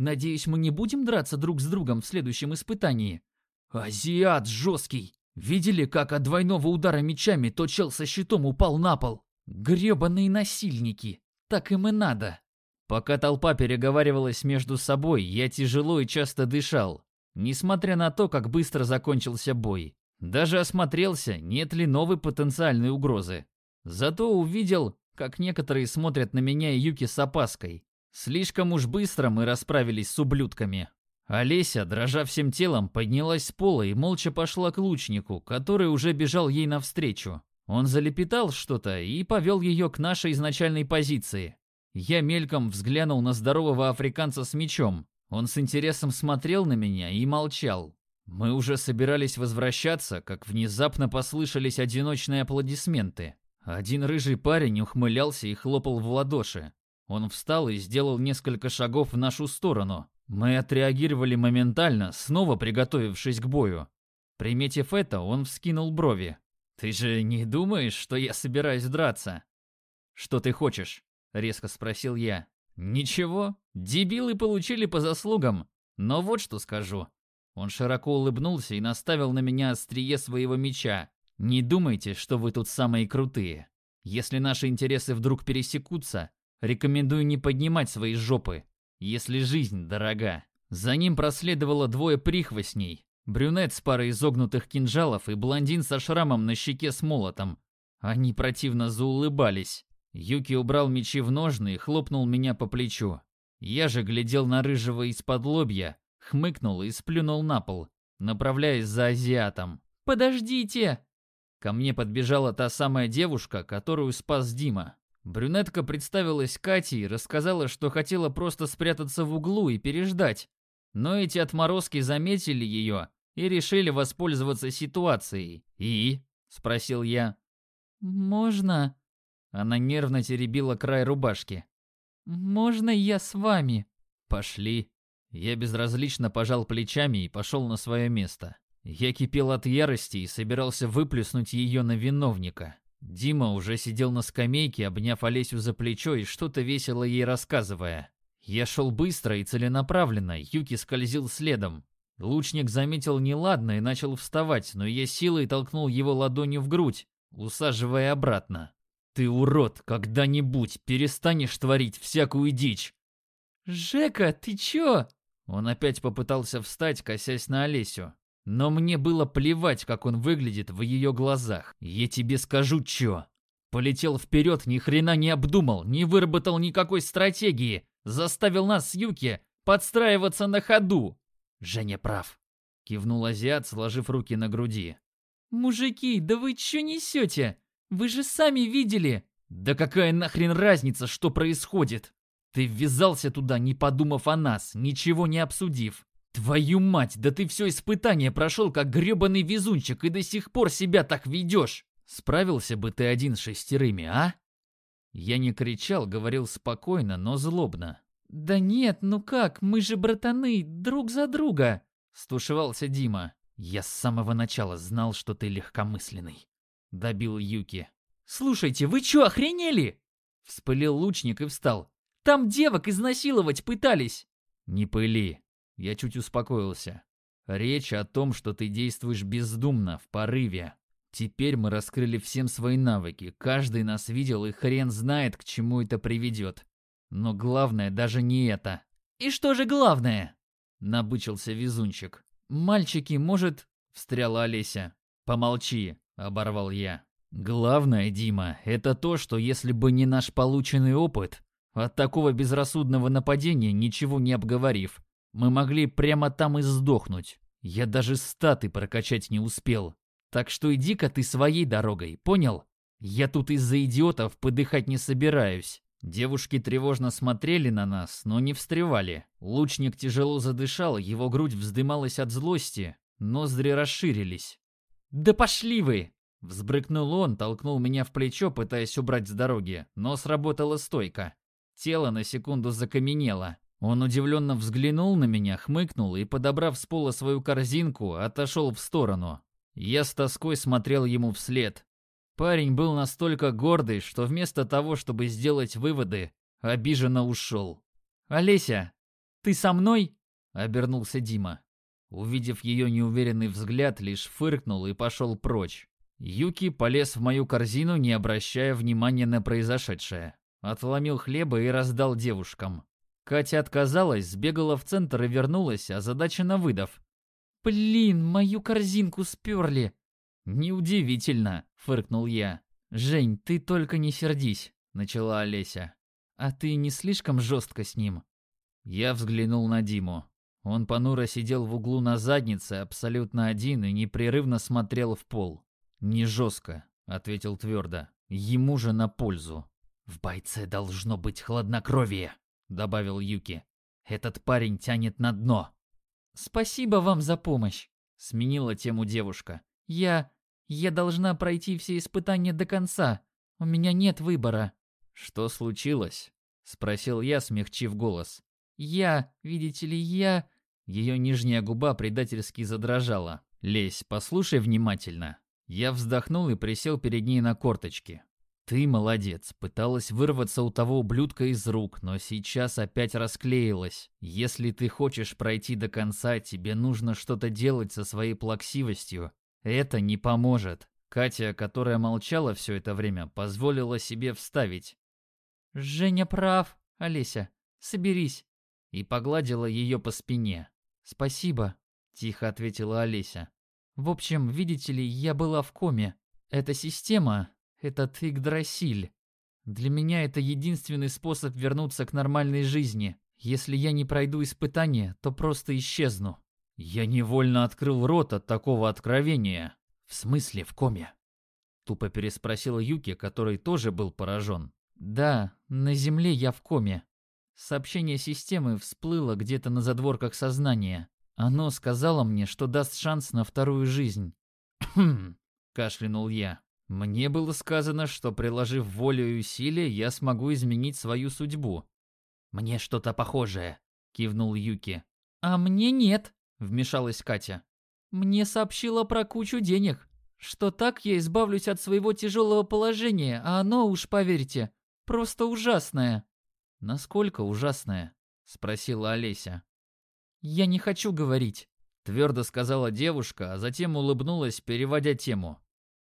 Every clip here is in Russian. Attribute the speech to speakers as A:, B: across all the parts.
A: Надеюсь, мы не будем драться друг с другом в следующем испытании. Азиат жесткий. Видели, как от двойного удара мечами тот чел со щитом упал на пол? Гребаные насильники. Так им и надо. Пока толпа переговаривалась между собой, я тяжело и часто дышал, несмотря на то, как быстро закончился бой. Даже осмотрелся, нет ли новой потенциальной угрозы. Зато увидел, как некоторые смотрят на меня и Юки с опаской. Слишком уж быстро мы расправились с ублюдками. Олеся, дрожа всем телом, поднялась с пола и молча пошла к лучнику, который уже бежал ей навстречу. Он залепетал что-то и повел ее к нашей изначальной позиции. Я мельком взглянул на здорового африканца с мечом. Он с интересом смотрел на меня и молчал. Мы уже собирались возвращаться, как внезапно послышались одиночные аплодисменты. Один рыжий парень ухмылялся и хлопал в ладоши. Он встал и сделал несколько шагов в нашу сторону. Мы отреагировали моментально, снова приготовившись к бою. Приметив это, он вскинул брови. «Ты же не думаешь, что я собираюсь драться?» «Что ты хочешь?» — резко спросил я. «Ничего, дебилы получили по заслугам. Но вот что скажу». Он широко улыбнулся и наставил на меня острие своего меча. «Не думайте, что вы тут самые крутые. Если наши интересы вдруг пересекутся, рекомендую не поднимать свои жопы если жизнь дорога. За ним проследовало двое прихвостней. Брюнет с парой изогнутых кинжалов и блондин со шрамом на щеке с молотом. Они противно заулыбались. Юки убрал мечи в ножны и хлопнул меня по плечу. Я же глядел на рыжего из-под лобья, хмыкнул и сплюнул на пол, направляясь за азиатом. «Подождите!» Ко мне подбежала та самая девушка, которую спас Дима. Брюнетка представилась Катей и рассказала, что хотела просто спрятаться в углу и переждать. Но эти отморозки заметили ее и решили воспользоваться ситуацией. «И?» – спросил я. «Можно?» Она нервно теребила край рубашки. «Можно я с вами?» «Пошли». Я безразлично пожал плечами и пошел на свое место. Я кипел от ярости и собирался выплюснуть ее на виновника. Дима уже сидел на скамейке, обняв Олесю за плечо и что-то весело ей рассказывая. Я шел быстро и целенаправленно, Юки скользил следом. Лучник заметил неладное и начал вставать, но я силой толкнул его ладонью в грудь, усаживая обратно. «Ты, урод, когда-нибудь перестанешь творить всякую дичь!» «Жека, ты чё?» Он опять попытался встать, косясь на Олесю. Но мне было плевать, как он выглядит в ее глазах. Я тебе скажу чё. Полетел вперед, ни хрена не обдумал, не выработал никакой стратегии. Заставил нас с Юки подстраиваться на ходу. Женя прав. Кивнул азиат, сложив руки на груди. «Мужики, да вы чё несете? Вы же сами видели!» «Да какая нахрен разница, что происходит? Ты ввязался туда, не подумав о нас, ничего не обсудив. «Твою мать, да ты все испытание прошел как гребаный везунчик и до сих пор себя так ведешь! Справился бы ты один с шестерыми, а?» Я не кричал, говорил спокойно, но злобно. «Да нет, ну как, мы же братаны, друг за друга!» Стушевался Дима. «Я с самого начала знал, что ты легкомысленный», — добил Юки. «Слушайте, вы чё, охренели?» Вспылил лучник и встал. «Там девок изнасиловать пытались!» «Не пыли, я чуть успокоился. Речь о том, что ты действуешь бездумно, в порыве. Теперь мы раскрыли всем свои навыки. Каждый нас видел, и хрен знает, к чему это приведет. Но главное даже не это. «И что же главное?» — набычился везунчик. «Мальчики, может...» — встряла Олеся. «Помолчи», — оборвал я. «Главное, Дима, это то, что если бы не наш полученный опыт, от такого безрассудного нападения, ничего не обговорив, мы могли прямо там и сдохнуть. Я даже статы прокачать не успел. Так что иди-ка ты своей дорогой, понял? Я тут из-за идиотов подыхать не собираюсь. Девушки тревожно смотрели на нас, но не встревали. Лучник тяжело задышал, его грудь вздымалась от злости, ноздри расширились. «Да пошли вы!» Взбрыкнул он, толкнул меня в плечо, пытаясь убрать с дороги, но сработала стойка. Тело на секунду закаменело. Он удивленно взглянул на меня, хмыкнул и, подобрав с пола свою корзинку, отошел в сторону. Я с тоской смотрел ему вслед. Парень был настолько гордый, что вместо того, чтобы сделать выводы, обиженно ушел. «Олеся!» Ты со мной?» — обернулся Дима. Увидев ее неуверенный взгляд, лишь фыркнул и пошел прочь. Юки полез в мою корзину, не обращая внимания на произошедшее. Отломил хлеба и раздал девушкам. Катя отказалась, сбегала в центр и вернулась, озадаченно выдав. «Блин, мою корзинку сперли!» «Неудивительно», — фыркнул я. «Жень, ты только не сердись», — начала Олеся. «А ты не слишком жестко с ним?» Я взглянул на Диму. Он понуро сидел в углу на заднице, абсолютно один, и непрерывно смотрел в пол. «Не жестко», — ответил твердо. «Ему же на пользу». «В бойце должно быть хладнокровие», — добавил Юки. «Этот парень тянет на дно». «Спасибо вам за помощь», — сменила тему девушка. «Я... я должна пройти все испытания до конца. У меня нет выбора». «Что случилось?» — спросил я, смягчив голос. «Я, видите ли, я...» Ее нижняя губа предательски задрожала. «Лесь, послушай внимательно». Я вздохнул и присел перед ней на корточки. «Ты молодец, пыталась вырваться у того ублюдка из рук, но сейчас опять расклеилась. Если ты хочешь пройти до конца, тебе нужно что-то делать со своей плаксивостью. Это не поможет». Катя, которая молчала все это время, позволила себе вставить. «Женя прав, Олеся. Соберись и погладила ее по спине. «Спасибо», — тихо ответила Олеся. «В общем, видите ли, я была в коме. Эта система, этот Игдрасиль. Для меня это единственный способ вернуться к нормальной жизни. Если я не пройду испытание, то просто исчезну». Я невольно открыл рот от такого откровения. «В смысле в коме?» Тупо переспросил Юки, который тоже был поражен. «Да, на Земле я в коме. Сообщение системы всплыло где-то на задворках сознания. Оно сказало мне, что даст шанс на вторую жизнь. «Хм», — кашлянул я. «Мне было сказано, что, приложив волю и усилия, я смогу изменить свою судьбу». «Мне что-то похожее», — кивнул Юки. «А мне нет», — вмешалась Катя. «Мне сообщила про кучу денег, что так я избавлюсь от своего тяжелого положения, а оно, уж поверьте, просто ужасное». «Насколько ужасная?» — спросила Олеся. «Я не хочу говорить», — твердо сказала девушка, а затем улыбнулась, переводя тему.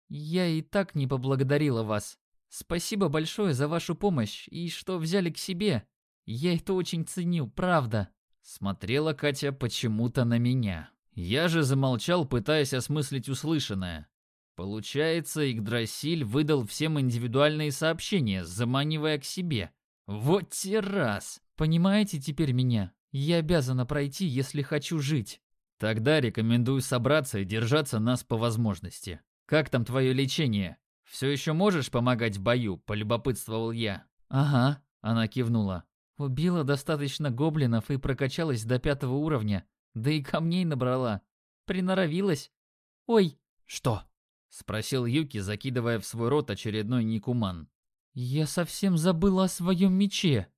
A: «Я и так не поблагодарила вас. Спасибо большое за вашу помощь и что взяли к себе. Я это очень ценю, правда». Смотрела Катя почему-то на меня. Я же замолчал, пытаясь осмыслить услышанное. Получается, Игдрасиль выдал всем индивидуальные сообщения, заманивая к себе. Вот те раз. Понимаете теперь меня? Я обязана пройти, если хочу жить. Тогда рекомендую собраться и держаться нас по возможности. Как там твое лечение? Все еще можешь помогать в бою? Полюбопытствовал я. Ага, она кивнула. Убила достаточно гоблинов и прокачалась до пятого уровня. Да и камней набрала. Приноровилась. Ой, что? Спросил Юки, закидывая в свой рот очередной никуман. «Я совсем забыла о своем мече!»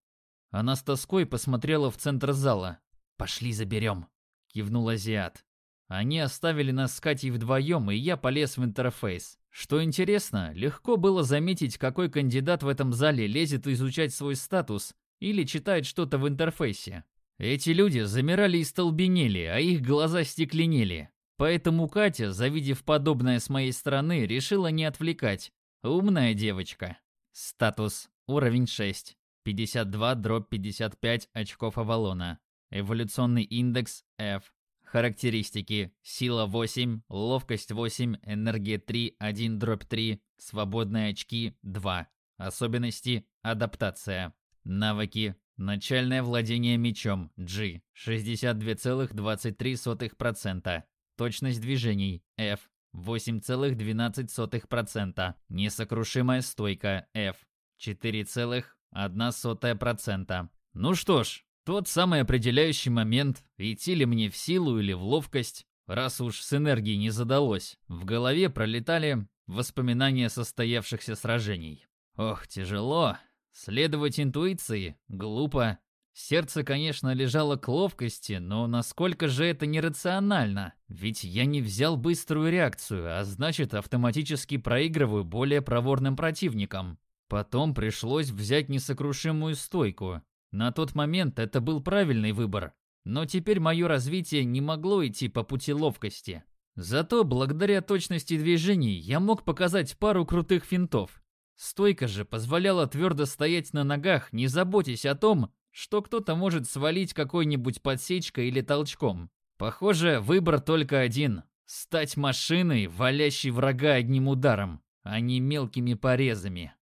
A: Она с тоской посмотрела в центр зала. «Пошли заберем!» — кивнул азиат. Они оставили нас с Катей вдвоем, и я полез в интерфейс. Что интересно, легко было заметить, какой кандидат в этом зале лезет изучать свой статус или читает что-то в интерфейсе. Эти люди замирали и столбенели, а их глаза стекленели. Поэтому Катя, завидев подобное с моей стороны, решила не отвлекать. Умная девочка. Статус. Уровень 6. 52 дробь 55 очков Авалона. Эволюционный индекс F. Характеристики. Сила 8, ловкость 8, энергия 3, 1 дробь 3, свободные очки 2. Особенности. Адаптация. Навыки. Начальное владение мечом G 62,23%. Точность движений F 8,12%. Несокрушимая стойка F 4,1%. Ну что ж, тот самый определяющий момент, идти ли мне в силу или в ловкость, раз уж с энергией не задалось. В голове пролетали воспоминания состоявшихся сражений. Ох, тяжело. Следовать интуиции глупо. Сердце, конечно, лежало к ловкости, но насколько же это нерационально? Ведь я не взял быструю реакцию, а значит автоматически проигрываю более проворным противникам. Потом пришлось взять несокрушимую стойку. На тот момент это был правильный выбор, но теперь мое развитие не могло идти по пути ловкости. Зато благодаря точности движений я мог показать пару крутых финтов. Стойка же позволяла твердо стоять на ногах, не заботясь о том, что кто-то может свалить какой-нибудь подсечкой или толчком. Похоже, выбор только один – стать машиной, валящей врага одним ударом, а не мелкими порезами.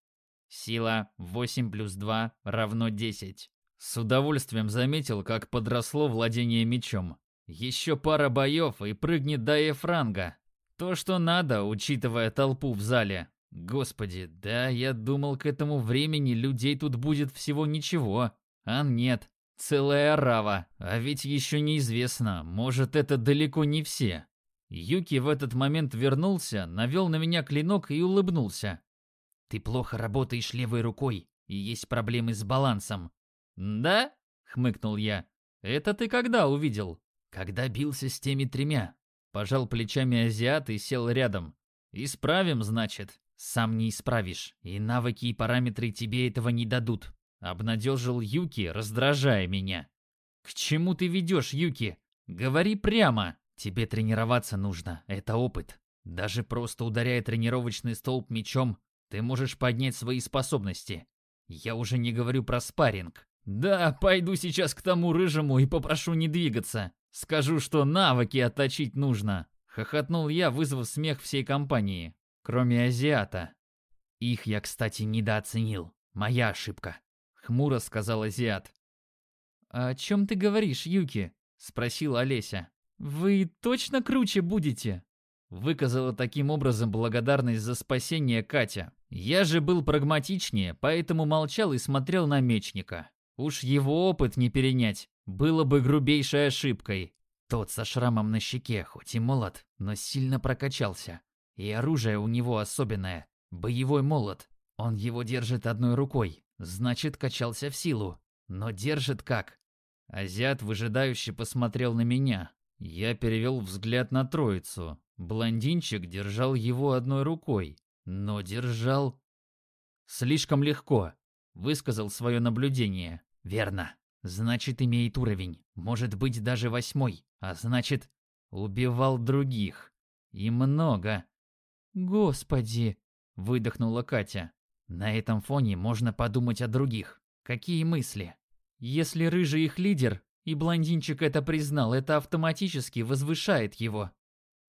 A: Сила 8 плюс 2 равно 10. С удовольствием заметил, как подросло владение мечом. Еще пара боев и прыгнет до Ефранга. То, что надо, учитывая толпу в зале. Господи, да я думал, к этому времени людей тут будет всего ничего. А нет, целая орава. А ведь еще неизвестно, может это далеко не все. Юки в этот момент вернулся, навел на меня клинок и улыбнулся. «Ты плохо работаешь левой рукой, и есть проблемы с балансом». «Да?» — хмыкнул я. «Это ты когда увидел?» Когда бился с теми тремя, пожал плечами азиат и сел рядом. Исправим, значит. Сам не исправишь, и навыки и параметры тебе этого не дадут. Обнадежил Юки, раздражая меня. К чему ты ведешь, Юки? Говори прямо. Тебе тренироваться нужно, это опыт. Даже просто ударяя тренировочный столб мечом, ты можешь поднять свои способности. Я уже не говорю про спарринг. Да, пойду сейчас к тому рыжему и попрошу не двигаться. Скажу, что навыки отточить нужно. Хохотнул я, вызвав смех всей компании, кроме азиата. Их я, кстати, недооценил. Моя ошибка. Хмуро сказал азиат. «О чем ты говоришь, Юки?» Спросила Олеся. «Вы точно круче будете?» Выказала таким образом благодарность за спасение Катя. Я же был прагматичнее, поэтому молчал и смотрел на мечника. Уж его опыт не перенять было бы грубейшей ошибкой. Тот со шрамом на щеке, хоть и молод, но сильно прокачался. И оружие у него особенное. Боевой молот. Он его держит одной рукой. Значит, качался в силу. Но держит как? Азиат выжидающе посмотрел на меня. Я перевел взгляд на троицу. Блондинчик держал его одной рукой. Но держал... Слишком легко. Высказал свое наблюдение. Верно. Значит, имеет уровень. Может быть, даже восьмой. А значит, убивал других. И много. Господи, выдохнула Катя. На этом фоне можно подумать о других. Какие мысли? Если рыжий их лидер, и блондинчик это признал, это автоматически возвышает его.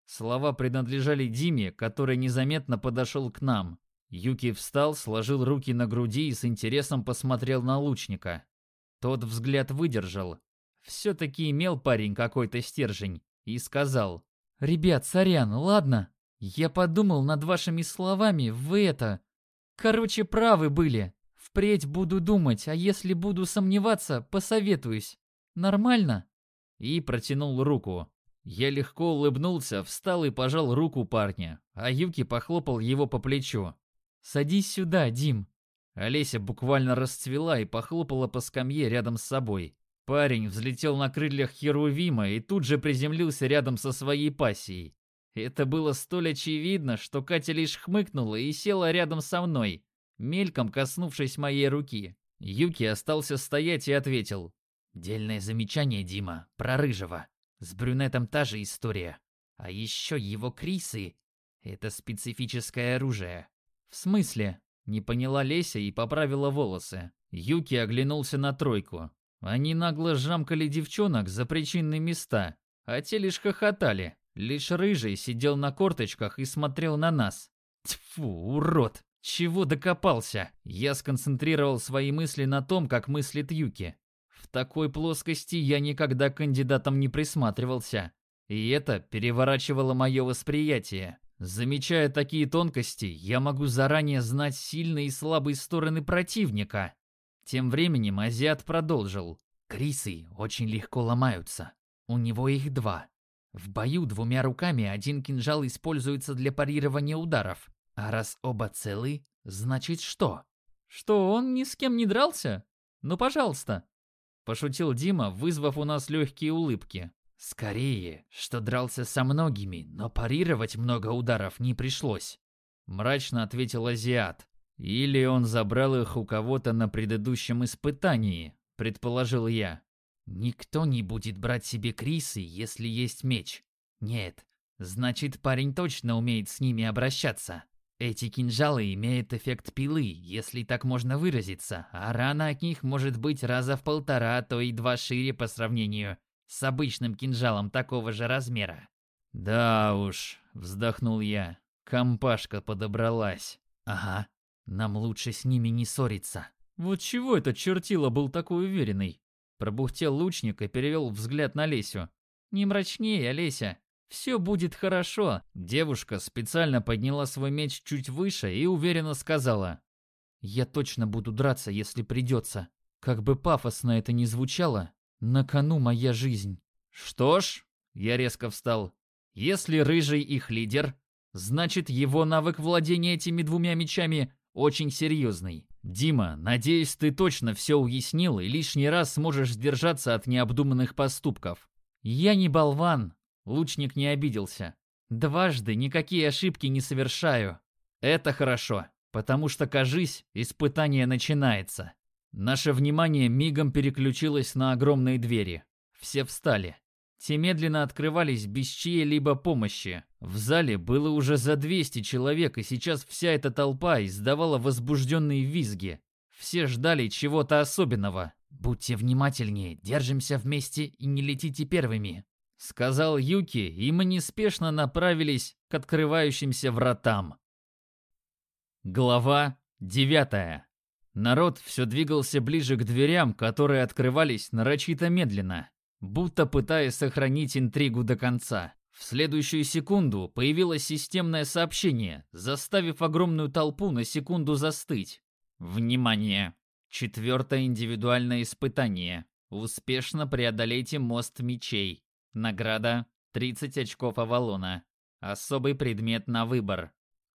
A: Слова принадлежали Диме, который незаметно подошел к нам. Юки встал, сложил руки на груди и с интересом посмотрел на лучника. Тот взгляд выдержал. Все-таки имел парень какой-то стержень. И сказал. «Ребят, сорян, ладно? Я подумал над вашими словами, вы это... Короче, правы были. Впредь буду думать, а если буду сомневаться, посоветуюсь. Нормально?» И протянул руку. Я легко улыбнулся, встал и пожал руку парня, а Юки похлопал его по плечу. «Садись сюда, Дим. Олеся буквально расцвела и похлопала по скамье рядом с собой. Парень взлетел на крыльях Херувима и тут же приземлился рядом со своей пассией. Это было столь очевидно, что Катя лишь хмыкнула и села рядом со мной, мельком коснувшись моей руки. Юки остался стоять и ответил. «Дельное замечание, Дима, про Рыжего. С брюнетом та же история. А еще его крисы — это специфическое оружие». «В смысле?» Не поняла Леся и поправила волосы. Юки оглянулся на тройку. Они нагло жамкали девчонок за причинные места, а те лишь хохотали. Лишь рыжий сидел на корточках и смотрел на нас. Тьфу, урод! Чего докопался? Я сконцентрировал свои мысли на том, как мыслит Юки. В такой плоскости я никогда кандидатом не присматривался. И это переворачивало мое восприятие. Замечая такие тонкости, я могу заранее знать сильные и слабые стороны противника. Тем временем азиат продолжил. Крисы очень легко ломаются. У него их два. В бою двумя руками один кинжал используется для парирования ударов. А раз оба целы, значит что? Что, он ни с кем не дрался? Ну, пожалуйста. Пошутил Дима, вызвав у нас легкие улыбки. Скорее, что дрался со многими, но парировать много ударов не пришлось. Мрачно ответил азиат. Или он забрал их у кого-то на предыдущем испытании. предположил я. Никто не будет брать себе Крисы, если есть меч. Нет, значит парень точно умеет с ними обращаться. Эти кинжалы имеют эффект пилы, если так можно выразиться, а рана от них может быть раза в полтора, а то и два шире по сравнению с обычным кинжалом такого же размера. Да уж, вздохнул я. Компашка подобралась. Ага, нам лучше с ними не ссориться. Вот чего этот чертила был такой уверенный? Пробухтел лучник и перевел взгляд на Лесю. Не мрачнее, Леся. Все будет хорошо. Девушка специально подняла свой меч чуть выше и уверенно сказала. Я точно буду драться, если придется. Как бы пафосно это ни звучало, на кону моя жизнь. Что ж, я резко встал. Если Рыжий их лидер, значит его навык владения этими двумя мечами очень серьезный. Дима, надеюсь, ты точно все уяснил и лишний раз сможешь сдержаться от необдуманных поступков. Я не болван, лучник не обиделся. Дважды никакие ошибки не совершаю. Это хорошо, потому что, кажись, испытание начинается. Наше внимание мигом переключилось на огромные двери. Все встали. Те медленно открывались без чьей-либо помощи. В зале было уже за 200 человек, и сейчас вся эта толпа издавала возбужденные визги. Все ждали чего-то особенного. «Будьте внимательнее, держимся вместе и не летите первыми», — сказал Юки, и мы неспешно направились к открывающимся вратам. Глава девятая. Народ все двигался ближе к дверям, которые открывались нарочито медленно будто пытаясь сохранить интригу до конца. В следующую секунду появилось системное сообщение, заставив огромную толпу на секунду застыть. Внимание! Четвертое индивидуальное испытание. Успешно преодолейте мост мечей. Награда 30 очков Авалона. Особый предмет на выбор.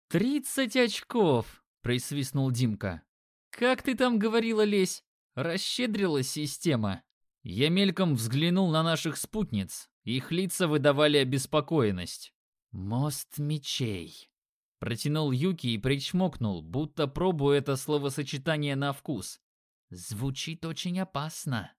A: «Тридцать очков!» – присвистнул Димка. «Как ты там говорила, Лесь? Расщедрилась система?» Я мельком взглянул на наших спутниц. Их лица выдавали обеспокоенность. «Мост мечей», — протянул Юки и причмокнул, будто пробуя это словосочетание на вкус. «Звучит очень опасно».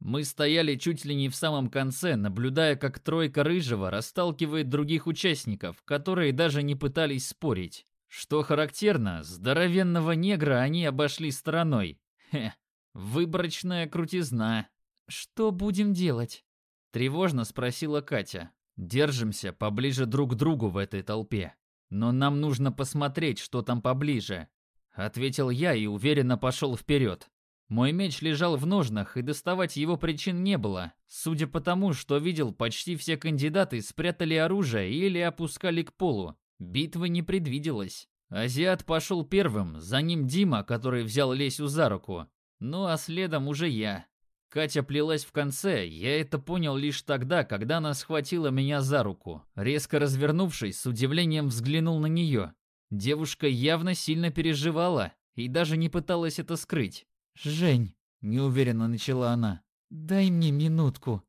A: Мы стояли чуть ли не в самом конце, наблюдая, как тройка рыжего расталкивает других участников, которые даже не пытались спорить. Что характерно, здоровенного негра они обошли стороной. Хе, выборочная крутизна. «Что будем делать?» — тревожно спросила Катя. «Держимся поближе друг к другу в этой толпе. Но нам нужно посмотреть, что там поближе», — ответил я и уверенно пошел вперед. Мой меч лежал в ножнах, и доставать его причин не было. Судя по тому, что видел, почти все кандидаты спрятали оружие или опускали к полу. Битвы не предвиделось. Азиат пошел первым, за ним Дима, который взял Лесю за руку. Ну а следом уже я. Катя плелась в конце, я это понял лишь тогда, когда она схватила меня за руку. Резко развернувшись, с удивлением взглянул на нее. Девушка явно сильно переживала и даже не пыталась это скрыть. «Жень», — неуверенно начала она, — «дай мне минутку».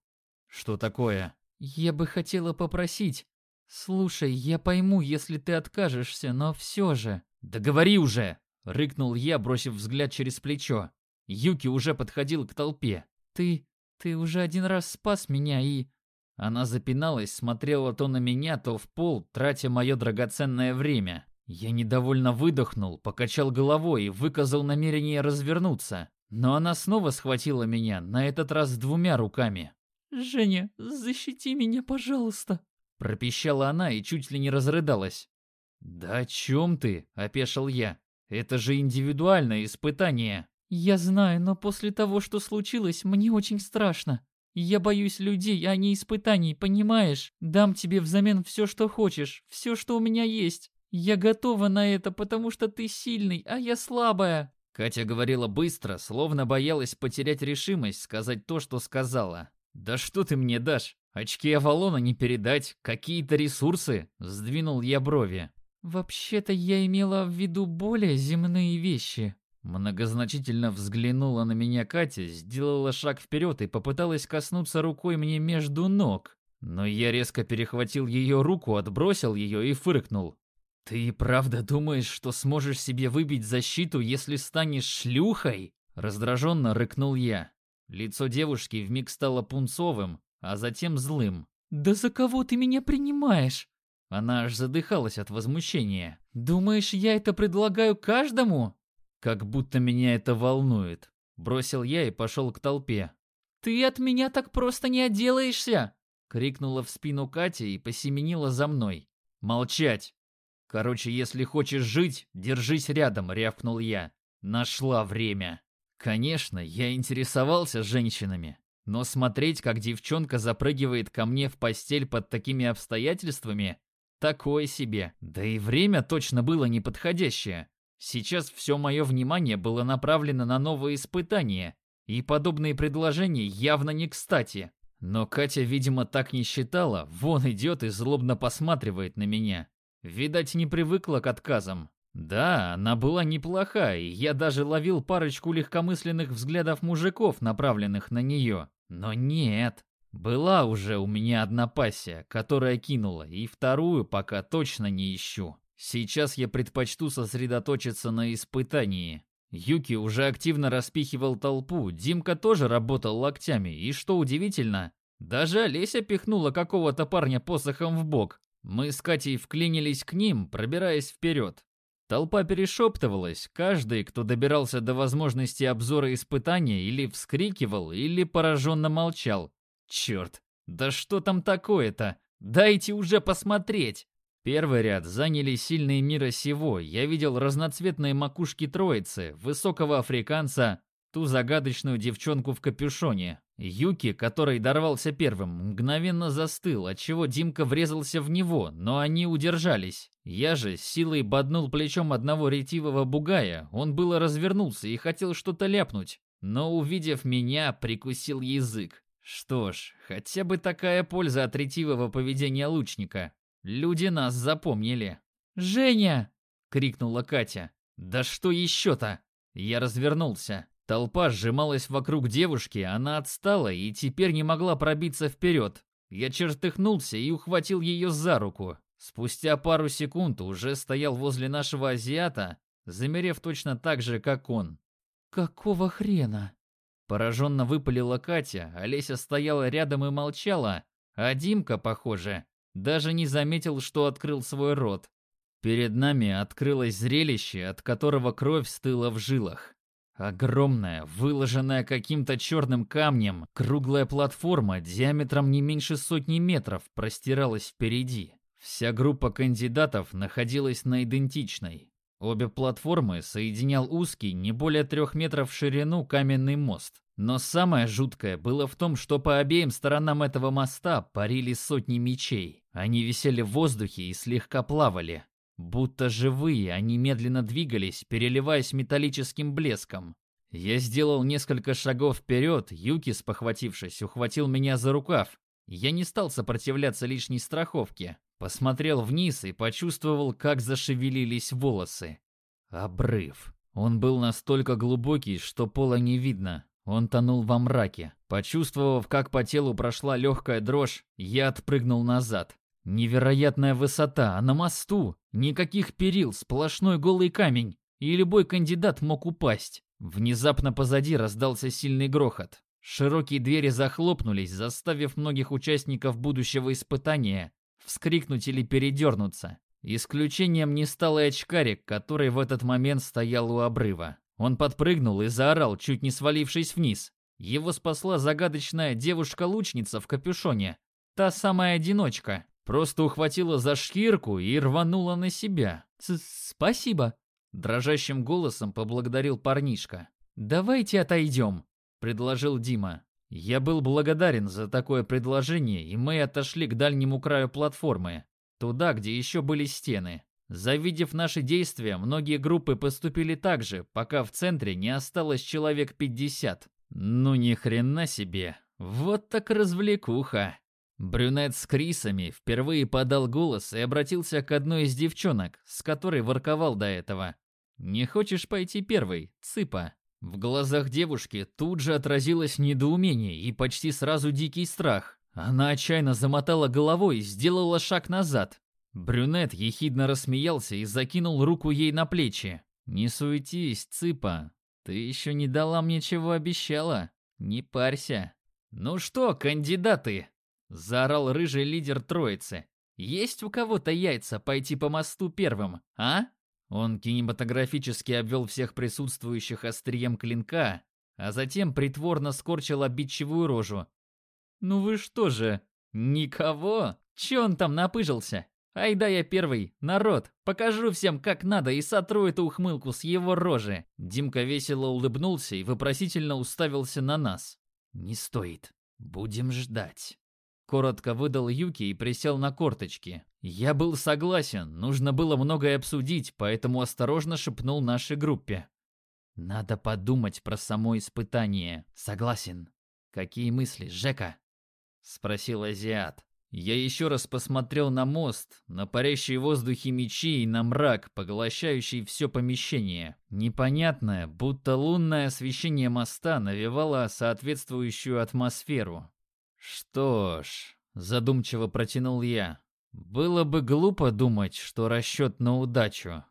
A: «Что такое?» «Я бы хотела попросить. Слушай, я пойму, если ты откажешься, но все же...» «Да говори уже!» — рыкнул я, бросив взгляд через плечо. Юки уже подходил к толпе. «Ты... ты уже один раз спас меня и...» Она запиналась, смотрела то на меня, то в пол, тратя мое драгоценное время. Я недовольно выдохнул, покачал головой и выказал намерение развернуться. Но она снова схватила меня, на этот раз двумя руками. «Женя, защити меня, пожалуйста!» Пропищала она и чуть ли не разрыдалась. «Да о чем ты?» – опешил я. «Это же индивидуальное испытание!» «Я знаю, но после того, что случилось, мне очень страшно. Я боюсь людей, а не испытаний, понимаешь? Дам тебе взамен все, что хочешь, все, что у меня есть. Я готова на это, потому что ты сильный, а я слабая». Катя говорила быстро, словно боялась потерять решимость сказать то, что сказала. «Да что ты мне дашь? Очки Авалона не передать, какие-то ресурсы?» Сдвинул я брови. «Вообще-то я имела в виду более земные вещи», Многозначительно взглянула на меня Катя, сделала шаг вперед и попыталась коснуться рукой мне между ног. Но я резко перехватил ее руку, отбросил ее и фыркнул. «Ты правда думаешь, что сможешь себе выбить защиту, если станешь шлюхой?» Раздраженно рыкнул я. Лицо девушки вмиг стало пунцовым, а затем злым.
B: «Да за кого ты меня принимаешь?»
A: Она аж задыхалась от возмущения.
B: «Думаешь, я это предлагаю каждому?»
A: «Как будто меня это волнует», — бросил я и пошел к толпе.
B: «Ты от меня так просто не отделаешься!»
A: — крикнула в спину Катя и посеменила за мной. «Молчать!» «Короче, если хочешь жить, держись рядом», — рявкнул я. Нашла время. Конечно, я интересовался женщинами, но смотреть, как девчонка запрыгивает ко мне в постель под такими обстоятельствами, такое себе. Да и время точно было неподходящее. Сейчас все мое внимание было направлено на новые испытания, и подобные предложения явно не кстати. Но Катя, видимо, так не считала, вон идет и злобно посматривает на меня. Видать, не привыкла к отказам. Да, она была неплоха, и я даже ловил парочку легкомысленных взглядов мужиков, направленных на нее. Но нет. Была уже у меня одна пассия, которая кинула, и вторую пока точно не ищу. Сейчас я предпочту сосредоточиться на испытании. Юки уже активно распихивал толпу, Димка тоже работал локтями, и что удивительно, даже Олеся пихнула какого-то парня посохом в бок. Мы с Катей вклинились к ним, пробираясь вперед. Толпа перешептывалась, каждый, кто добирался до возможности обзора испытания, или вскрикивал, или пораженно молчал. Черт, да что там такое-то? Дайте уже посмотреть! Первый ряд заняли сильные мира сего. Я видел разноцветные макушки троицы, высокого африканца, ту загадочную девчонку в капюшоне. Юки, который дорвался первым, мгновенно застыл, отчего Димка врезался в него, но они удержались. Я же силой боднул плечом одного ретивого бугая, он было развернулся и хотел что-то ляпнуть, но, увидев меня, прикусил язык. Что ж, хотя бы такая польза от ретивого поведения лучника. Люди нас запомнили.
B: «Женя!»
A: — крикнула Катя. «Да что еще-то?» Я развернулся. Толпа сжималась вокруг девушки, она отстала и теперь не могла пробиться вперед. Я чертыхнулся и ухватил ее за руку. Спустя пару секунд уже стоял возле нашего азиата, замерев точно так же, как он.
B: «Какого хрена?»
A: Пораженно выпалила Катя, Олеся стояла рядом и молчала, а Димка, похоже, даже не заметил, что открыл свой рот. Перед нами открылось зрелище, от которого кровь стыла в жилах. Огромная, выложенная каким-то черным камнем, круглая платформа диаметром не меньше сотни метров простиралась впереди. Вся группа кандидатов находилась на идентичной. Обе платформы соединял узкий, не более трех метров в ширину каменный мост. Но самое жуткое было в том, что по обеим сторонам этого моста парили сотни мечей. Они висели в воздухе и слегка плавали. Будто живые, они медленно двигались, переливаясь металлическим блеском. Я сделал несколько шагов вперед, Юки, спохватившись, ухватил меня за рукав. Я не стал сопротивляться лишней страховке. Посмотрел вниз и почувствовал, как зашевелились волосы. Обрыв. Он был настолько глубокий, что пола не видно. Он тонул во мраке. Почувствовав, как по телу прошла легкая дрожь, я отпрыгнул назад. Невероятная высота, а на мосту никаких перил, сплошной голый камень, и любой кандидат мог упасть. Внезапно позади раздался сильный грохот. Широкие двери захлопнулись, заставив многих участников будущего испытания вскрикнуть или передернуться. Исключением не стал и очкарик, который в этот момент стоял у обрыва. Он подпрыгнул и заорал, чуть не свалившись вниз. Его спасла загадочная девушка-лучница в капюшоне. Та самая одиночка. Просто ухватила за шкирку и рванула на себя.
B: «Спасибо», —
A: дрожащим голосом поблагодарил парнишка.
B: «Давайте отойдем», —
A: предложил Дима. Я был благодарен за такое предложение, и мы отошли к дальнему краю платформы, туда, где еще были стены. Завидев наши действия, многие группы поступили так же, пока в центре не осталось человек 50. Ну ни хрена себе. Вот так развлекуха. Брюнет с Крисами впервые подал голос и обратился к одной из девчонок, с которой ворковал до этого. «Не хочешь пойти первой, цыпа?» В глазах девушки тут же отразилось недоумение и почти сразу дикий страх. Она отчаянно замотала головой и сделала шаг назад. Брюнет ехидно рассмеялся и закинул руку ей на плечи. «Не суетись, цыпа. Ты еще не дала мне чего обещала. Не парься. Ну что, кандидаты? Заорал рыжий лидер троицы. Есть у кого-то яйца пойти по мосту первым, а? Он кинематографически обвел всех присутствующих острием клинка, а затем притворно скорчил обидчивую рожу. «Ну вы что же, никого? Че он там напыжился? Ай да я первый, народ, покажу всем как надо и сотру эту ухмылку с его рожи!» Димка весело улыбнулся и вопросительно уставился на нас. «Не стоит. Будем ждать». Коротко выдал Юки и присел на корточки. Я был согласен, нужно было многое обсудить, поэтому осторожно шепнул нашей группе. Надо подумать про само испытание. Согласен. Какие мысли, Жека? Спросил азиат. Я еще раз посмотрел на мост, на парящие в воздухе мечи и на мрак, поглощающий все помещение. Непонятное, будто лунное освещение моста навевало соответствующую атмосферу. Что ж, задумчиво протянул я. Было бы глупо думать, что расчет на удачу.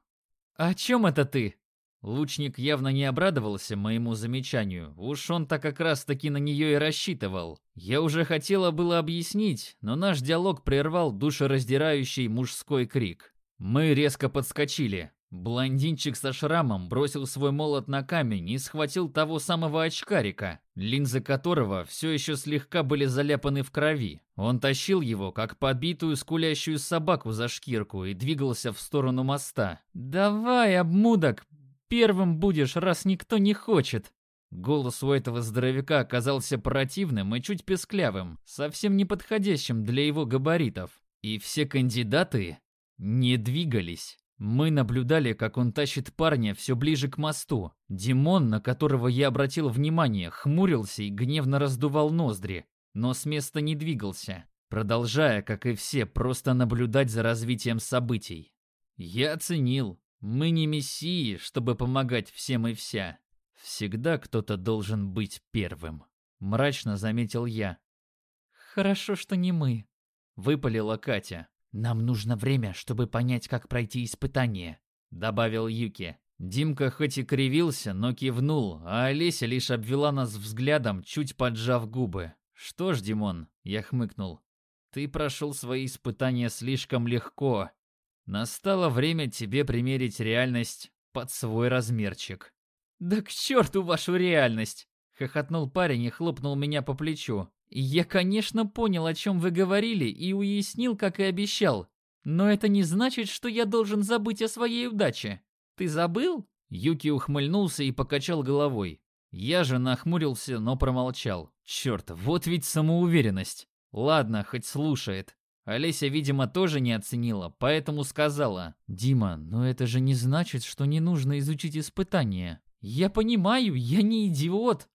A: «О чем это ты?» Лучник явно не обрадовался моему замечанию, уж он-то как раз-таки на нее и рассчитывал. Я уже хотела было объяснить, но наш диалог прервал душераздирающий мужской крик. Мы резко подскочили. Блондинчик со шрамом бросил свой молот на камень и схватил того самого очкарика, линзы которого все еще слегка были заляпаны в крови. Он тащил его, как побитую скулящую собаку за шкирку и двигался в сторону моста. «Давай, обмудок, первым будешь, раз никто не хочет. Голос у этого здоровяка оказался противным и чуть песклявым, совсем не подходящим для его габаритов. И все кандидаты не двигались. Мы наблюдали, как он тащит парня все ближе к мосту. Димон, на которого я обратил внимание, хмурился и гневно раздувал ноздри, но с места не двигался, продолжая, как и все, просто наблюдать за развитием событий. Я оценил, мы не мессии, чтобы помогать всем и вся. Всегда кто-то должен быть первым. Мрачно заметил я. Хорошо, что не мы. Выпалила Катя. Нам нужно время, чтобы понять, как пройти испытание. Добавил Юки. Димка хоть и кривился, но кивнул, а Олеся лишь обвела нас взглядом, чуть поджав губы. «Что ж, Димон», — я хмыкнул, — «ты прошел свои испытания слишком легко, Настало время тебе примерить реальность под свой размерчик. Да к черту вашу реальность! Хохотнул парень и хлопнул меня по плечу. Я, конечно, понял, о чем вы говорили, и уяснил, как и обещал. Но это не значит, что я должен забыть о своей удаче. Ты забыл? Юки ухмыльнулся и покачал головой. Я же нахмурился, но промолчал. Черт, вот ведь самоуверенность. Ладно, хоть слушает. Олеся, видимо, тоже не оценила, поэтому сказала. «Дима, но это же не значит, что не нужно изучить испытания». «Я понимаю, я не идиот!»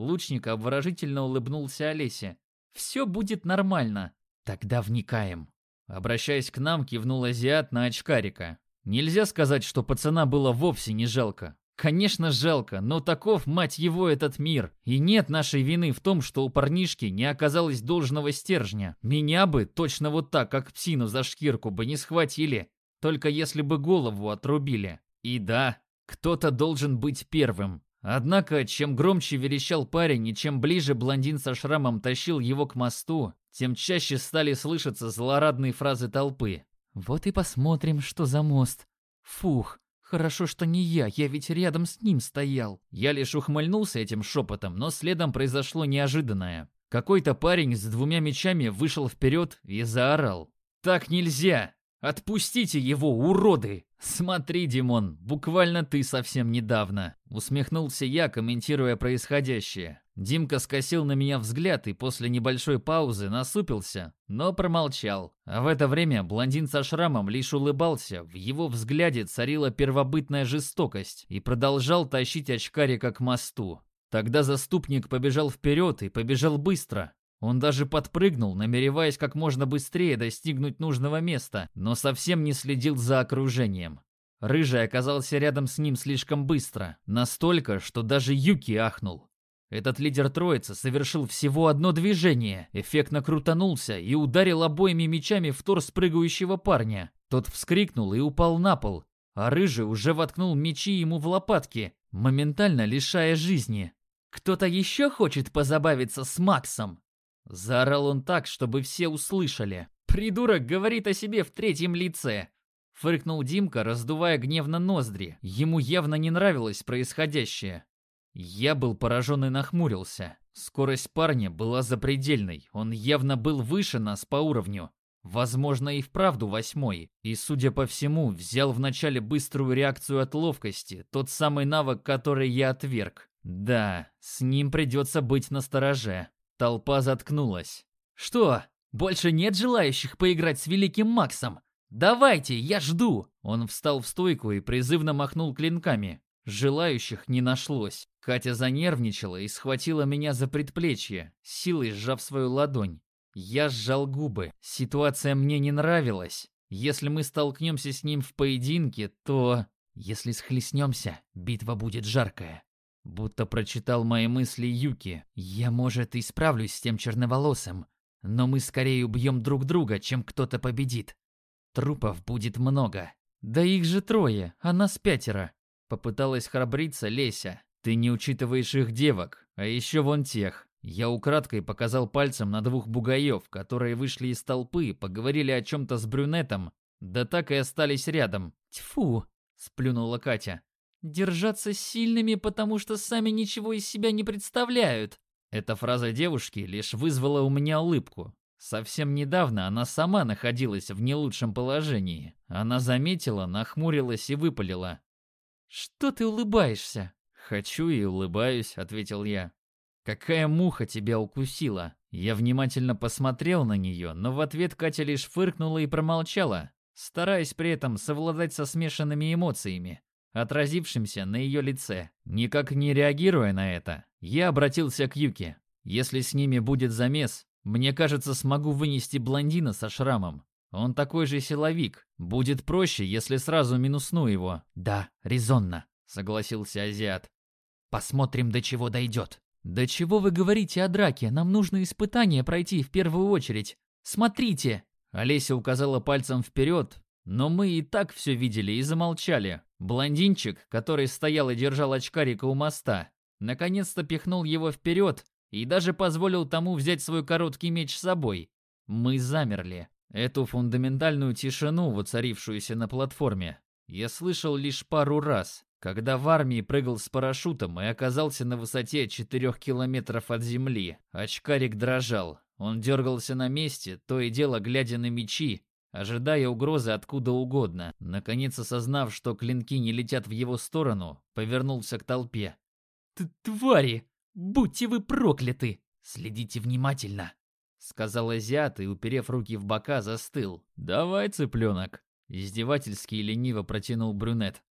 A: Лучник обворожительно улыбнулся Олесе. «Все будет нормально». «Тогда вникаем». Обращаясь к нам, кивнул азиат на очкарика. Нельзя сказать, что пацана было вовсе не жалко. Конечно, жалко, но таков, мать его, этот мир. И нет нашей вины в том, что у парнишки не оказалось должного стержня. Меня бы точно вот так, как псину за шкирку бы не схватили. Только если бы голову отрубили. И да, кто-то должен быть первым. Однако, чем громче верещал парень и чем ближе блондин со шрамом тащил его к мосту, тем чаще стали слышаться злорадные фразы толпы. «Вот и посмотрим, что за мост. Фух, Хорошо, что не я, я ведь рядом с ним стоял. Я лишь ухмыльнулся этим шепотом, но следом произошло неожиданное. Какой-то парень с двумя мечами вышел вперед и заорал. «Так нельзя! Отпустите его, уроды!» «Смотри, Димон, буквально ты совсем недавно», — усмехнулся я, комментируя происходящее. Димка скосил на меня взгляд и после небольшой паузы насупился, но промолчал. А в это время блондин со шрамом лишь улыбался, в его взгляде царила первобытная жестокость и продолжал тащить очкарика к мосту. Тогда заступник побежал вперед и побежал быстро. Он даже подпрыгнул, намереваясь как можно быстрее достигнуть нужного места, но совсем не следил за окружением. Рыжий оказался рядом с ним слишком быстро, настолько, что даже Юки ахнул. Этот лидер троицы совершил всего одно движение, эффектно крутанулся и ударил обоими мечами в торс прыгающего парня. Тот вскрикнул и упал на пол, а Рыжий уже воткнул мечи ему в лопатки, моментально лишая жизни. Кто-то еще хочет позабавиться с Максом?» Заорал он так, чтобы все услышали. «Придурок говорит о себе в третьем лице!» Фыркнул Димка, раздувая гневно ноздри. Ему явно не нравилось происходящее. Я был поражен и нахмурился. Скорость парня была запредельной. Он явно был выше нас по уровню. Возможно, и вправду восьмой. И, судя по всему, взял вначале быструю реакцию от ловкости, тот самый навык, который я отверг. Да, с ним придется быть настороже. Толпа заткнулась. «Что, больше нет желающих поиграть с Великим Максом? Давайте, я жду!» Он встал в стойку и призывно махнул клинками. Желающих не нашлось. Катя занервничала и схватила меня за предплечье, силой сжав свою ладонь. Я сжал губы. Ситуация мне не нравилась. Если мы столкнемся с ним в поединке, то... Если схлестнемся, битва будет жаркая. Будто прочитал мои мысли Юки. Я, может, и справлюсь с тем черноволосым, но мы скорее убьем друг друга, чем кто-то победит. Трупов будет много. Да их же трое, а нас пятеро. Попыталась храбриться Леся. Ты не учитываешь их девок, а еще вон тех. Я украдкой показал пальцем на двух бугаев, которые вышли из толпы, поговорили о чем-то с брюнетом, да так и остались рядом. Тьфу, сплюнула Катя. Держаться сильными, потому что сами ничего из себя не представляют. Эта фраза девушки лишь вызвала у меня улыбку. Совсем недавно она сама находилась в не лучшем положении. Она заметила, нахмурилась и выпалила. «Что ты улыбаешься?» «Хочу и улыбаюсь», — ответил я. «Какая муха тебя укусила?» Я внимательно посмотрел на нее, но в ответ Катя лишь фыркнула и промолчала, стараясь при этом совладать со смешанными эмоциями, отразившимся на ее лице. Никак не реагируя на это, я обратился к Юке. «Если с ними будет замес, мне кажется, смогу вынести блондина со шрамом. Он такой же силовик. Будет проще, если сразу минусну его». «Да, резонно», — согласился азиат. «Посмотрим, до чего дойдет». «Да чего вы говорите о драке? Нам нужно испытание пройти в первую очередь. Смотрите!» Олеся указала пальцем вперед, но мы и так все видели и замолчали. Блондинчик, который стоял и держал очкарика у моста, наконец-то пихнул его вперед и даже позволил тому взять свой короткий меч с собой. Мы замерли. Эту фундаментальную тишину, воцарившуюся на платформе, я слышал лишь пару раз. Когда в армии прыгал с парашютом и оказался на высоте 4 километров от земли, очкарик дрожал. Он дергался на месте, то и дело глядя на мечи, ожидая угрозы откуда угодно. Наконец осознав, что клинки не летят в его сторону, повернулся к толпе. «Твари! Будьте вы прокляты! Следите внимательно!» Сказал азиат и, уперев руки в бока, застыл. «Давай, цыпленок!» Издевательски и лениво протянул брюнет.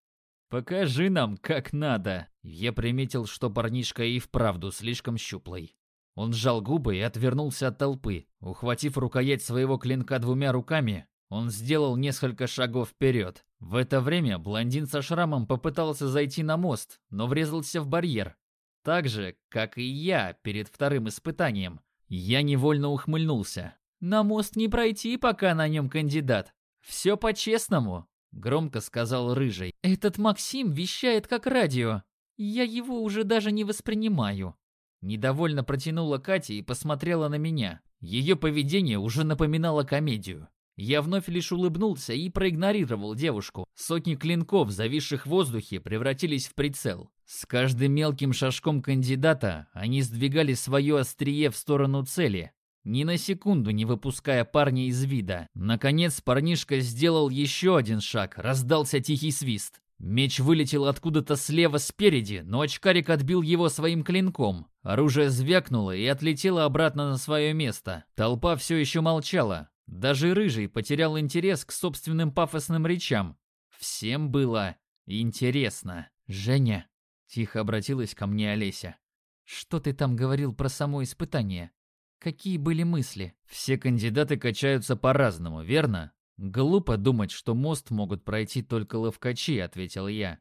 A: «Покажи нам, как надо!» Я приметил, что парнишка и вправду слишком щуплый. Он сжал губы и отвернулся от толпы. Ухватив рукоять своего клинка двумя руками, он сделал несколько шагов вперед. В это время блондин со шрамом попытался зайти на мост, но врезался в барьер. Так же, как и я перед вторым испытанием. Я невольно ухмыльнулся. «На мост не пройти, пока на нем кандидат. Все по-честному. Громко сказал Рыжий. «Этот Максим вещает как радио. Я его уже даже не воспринимаю». Недовольно протянула Катя и посмотрела на меня. Ее поведение уже напоминало комедию. Я вновь лишь улыбнулся и проигнорировал девушку. Сотни клинков, зависших в воздухе, превратились в прицел. С каждым мелким шажком кандидата они сдвигали свое острие в сторону цели, ни на секунду не выпуская парня из вида. Наконец парнишка сделал еще один шаг, раздался тихий свист. Меч вылетел откуда-то слева спереди, но очкарик отбил его своим клинком. Оружие звякнуло и отлетело обратно на свое место. Толпа все еще молчала. Даже Рыжий потерял интерес к собственным пафосным речам. Всем было интересно. «Женя», — тихо обратилась ко мне Олеся, — «что ты там говорил про само испытание?» Какие были мысли? Все кандидаты качаются по-разному, верно? Глупо думать, что мост могут пройти только ловкачи, ответил я.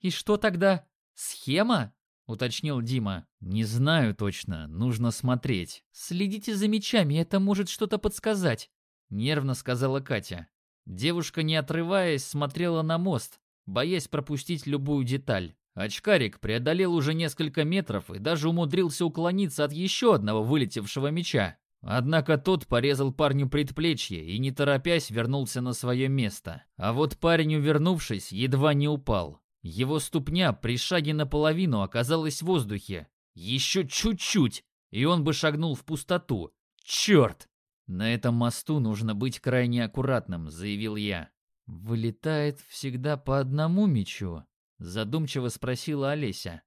A: И что тогда? Схема? уточнил Дима. Не знаю точно, нужно смотреть. Следите за мечами, это может что-то подсказать, нервно сказала Катя. Девушка, не отрываясь, смотрела на мост, боясь пропустить любую деталь. Очкарик преодолел уже несколько метров и даже умудрился уклониться от еще одного вылетевшего меча. Однако тот порезал парню предплечье и, не торопясь, вернулся на свое место. А вот парень, увернувшись, едва не упал. Его ступня при шаге наполовину оказалась в воздухе. Еще чуть-чуть, и он бы шагнул в пустоту. Черт! На этом мосту нужно быть крайне аккуратным, заявил я. Вылетает всегда по одному мечу? Задумчиво спросила Олеся.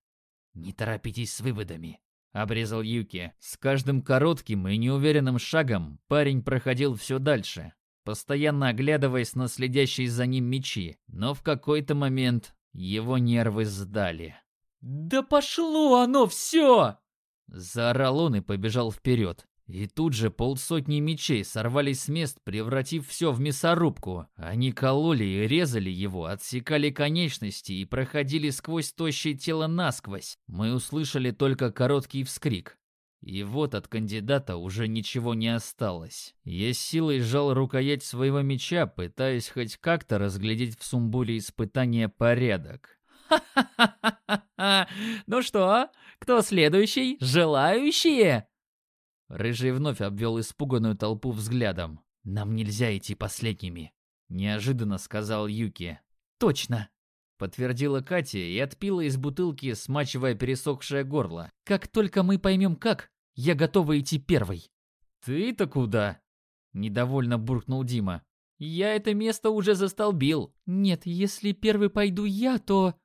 A: Не торопитесь с выводами. — обрезал Юки. С каждым коротким и неуверенным шагом парень проходил все дальше, постоянно оглядываясь на следящие за ним мечи, но в какой-то момент его нервы сдали. «Да пошло оно все!» Заорал он и побежал вперед. И тут же полсотни мечей сорвались с мест, превратив все в мясорубку. Они кололи и резали его, отсекали конечности и проходили сквозь тощее тело насквозь. Мы услышали только короткий вскрик. И вот от кандидата уже ничего не осталось. Я силой сжал рукоять своего меча, пытаясь хоть как-то разглядеть в сумбуре испытания порядок.
B: «Ха-ха-ха-ха! Ну что, кто следующий? Желающие?»
A: Рыжий вновь обвел испуганную толпу взглядом. «Нам нельзя идти последними», — неожиданно сказал Юки.
B: «Точно», —
A: подтвердила Катя и отпила из бутылки, смачивая пересохшее горло.
B: «Как только мы поймем как, я готова идти первой».
A: «Ты-то куда?» — недовольно буркнул Дима.
B: «Я это место уже застолбил». «Нет, если первый пойду я, то...»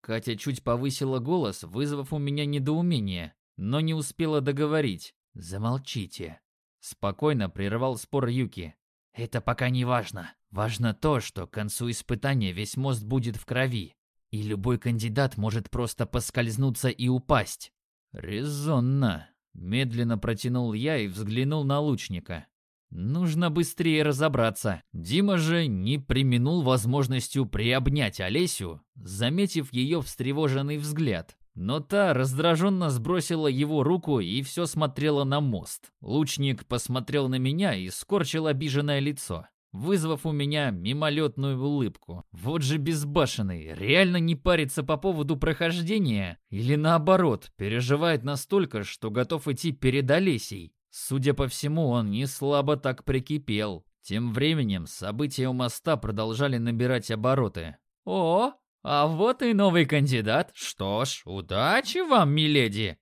A: Катя чуть повысила голос, вызвав у меня недоумение, но не успела договорить. «Замолчите!» Спокойно прервал спор Юки. «Это пока не важно. Важно то, что к концу испытания весь мост будет в крови, и любой кандидат может просто поскользнуться и упасть». «Резонно!» Медленно протянул я и взглянул на лучника. Нужно быстрее разобраться. Дима же не применул возможностью приобнять Олесю, заметив ее встревоженный взгляд. Но та раздраженно сбросила его руку и все смотрела на мост. Лучник посмотрел на меня и скорчил обиженное лицо, вызвав у меня мимолетную улыбку. Вот же безбашенный, реально не парится по поводу прохождения? Или наоборот, переживает настолько, что готов идти перед Олесей? Судя по всему, он не слабо так прикипел. Тем временем события у моста продолжали набирать обороты.
B: «О, «А вот и новый кандидат. Что ж, удачи вам, миледи!»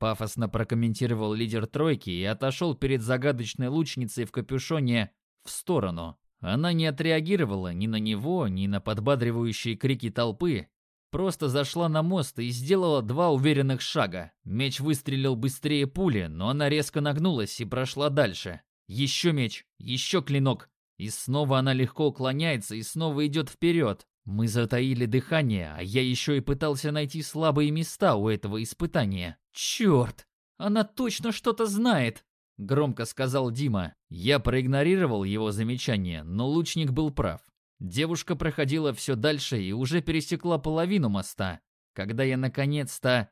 A: Пафосно прокомментировал лидер тройки и отошел перед загадочной лучницей в капюшоне в сторону. Она не отреагировала ни на него, ни на подбадривающие крики толпы. Просто зашла на мост и сделала два уверенных шага. Меч выстрелил быстрее пули, но она резко нагнулась и прошла дальше. Еще меч, еще клинок. И снова она легко уклоняется и снова идет вперед. Мы затаили дыхание, а я еще и пытался найти слабые места у этого испытания.
B: «Черт! Она точно что-то знает!» — громко сказал Дима.
A: Я проигнорировал его замечание, но лучник был прав. Девушка проходила все дальше и уже пересекла половину моста, когда я наконец-то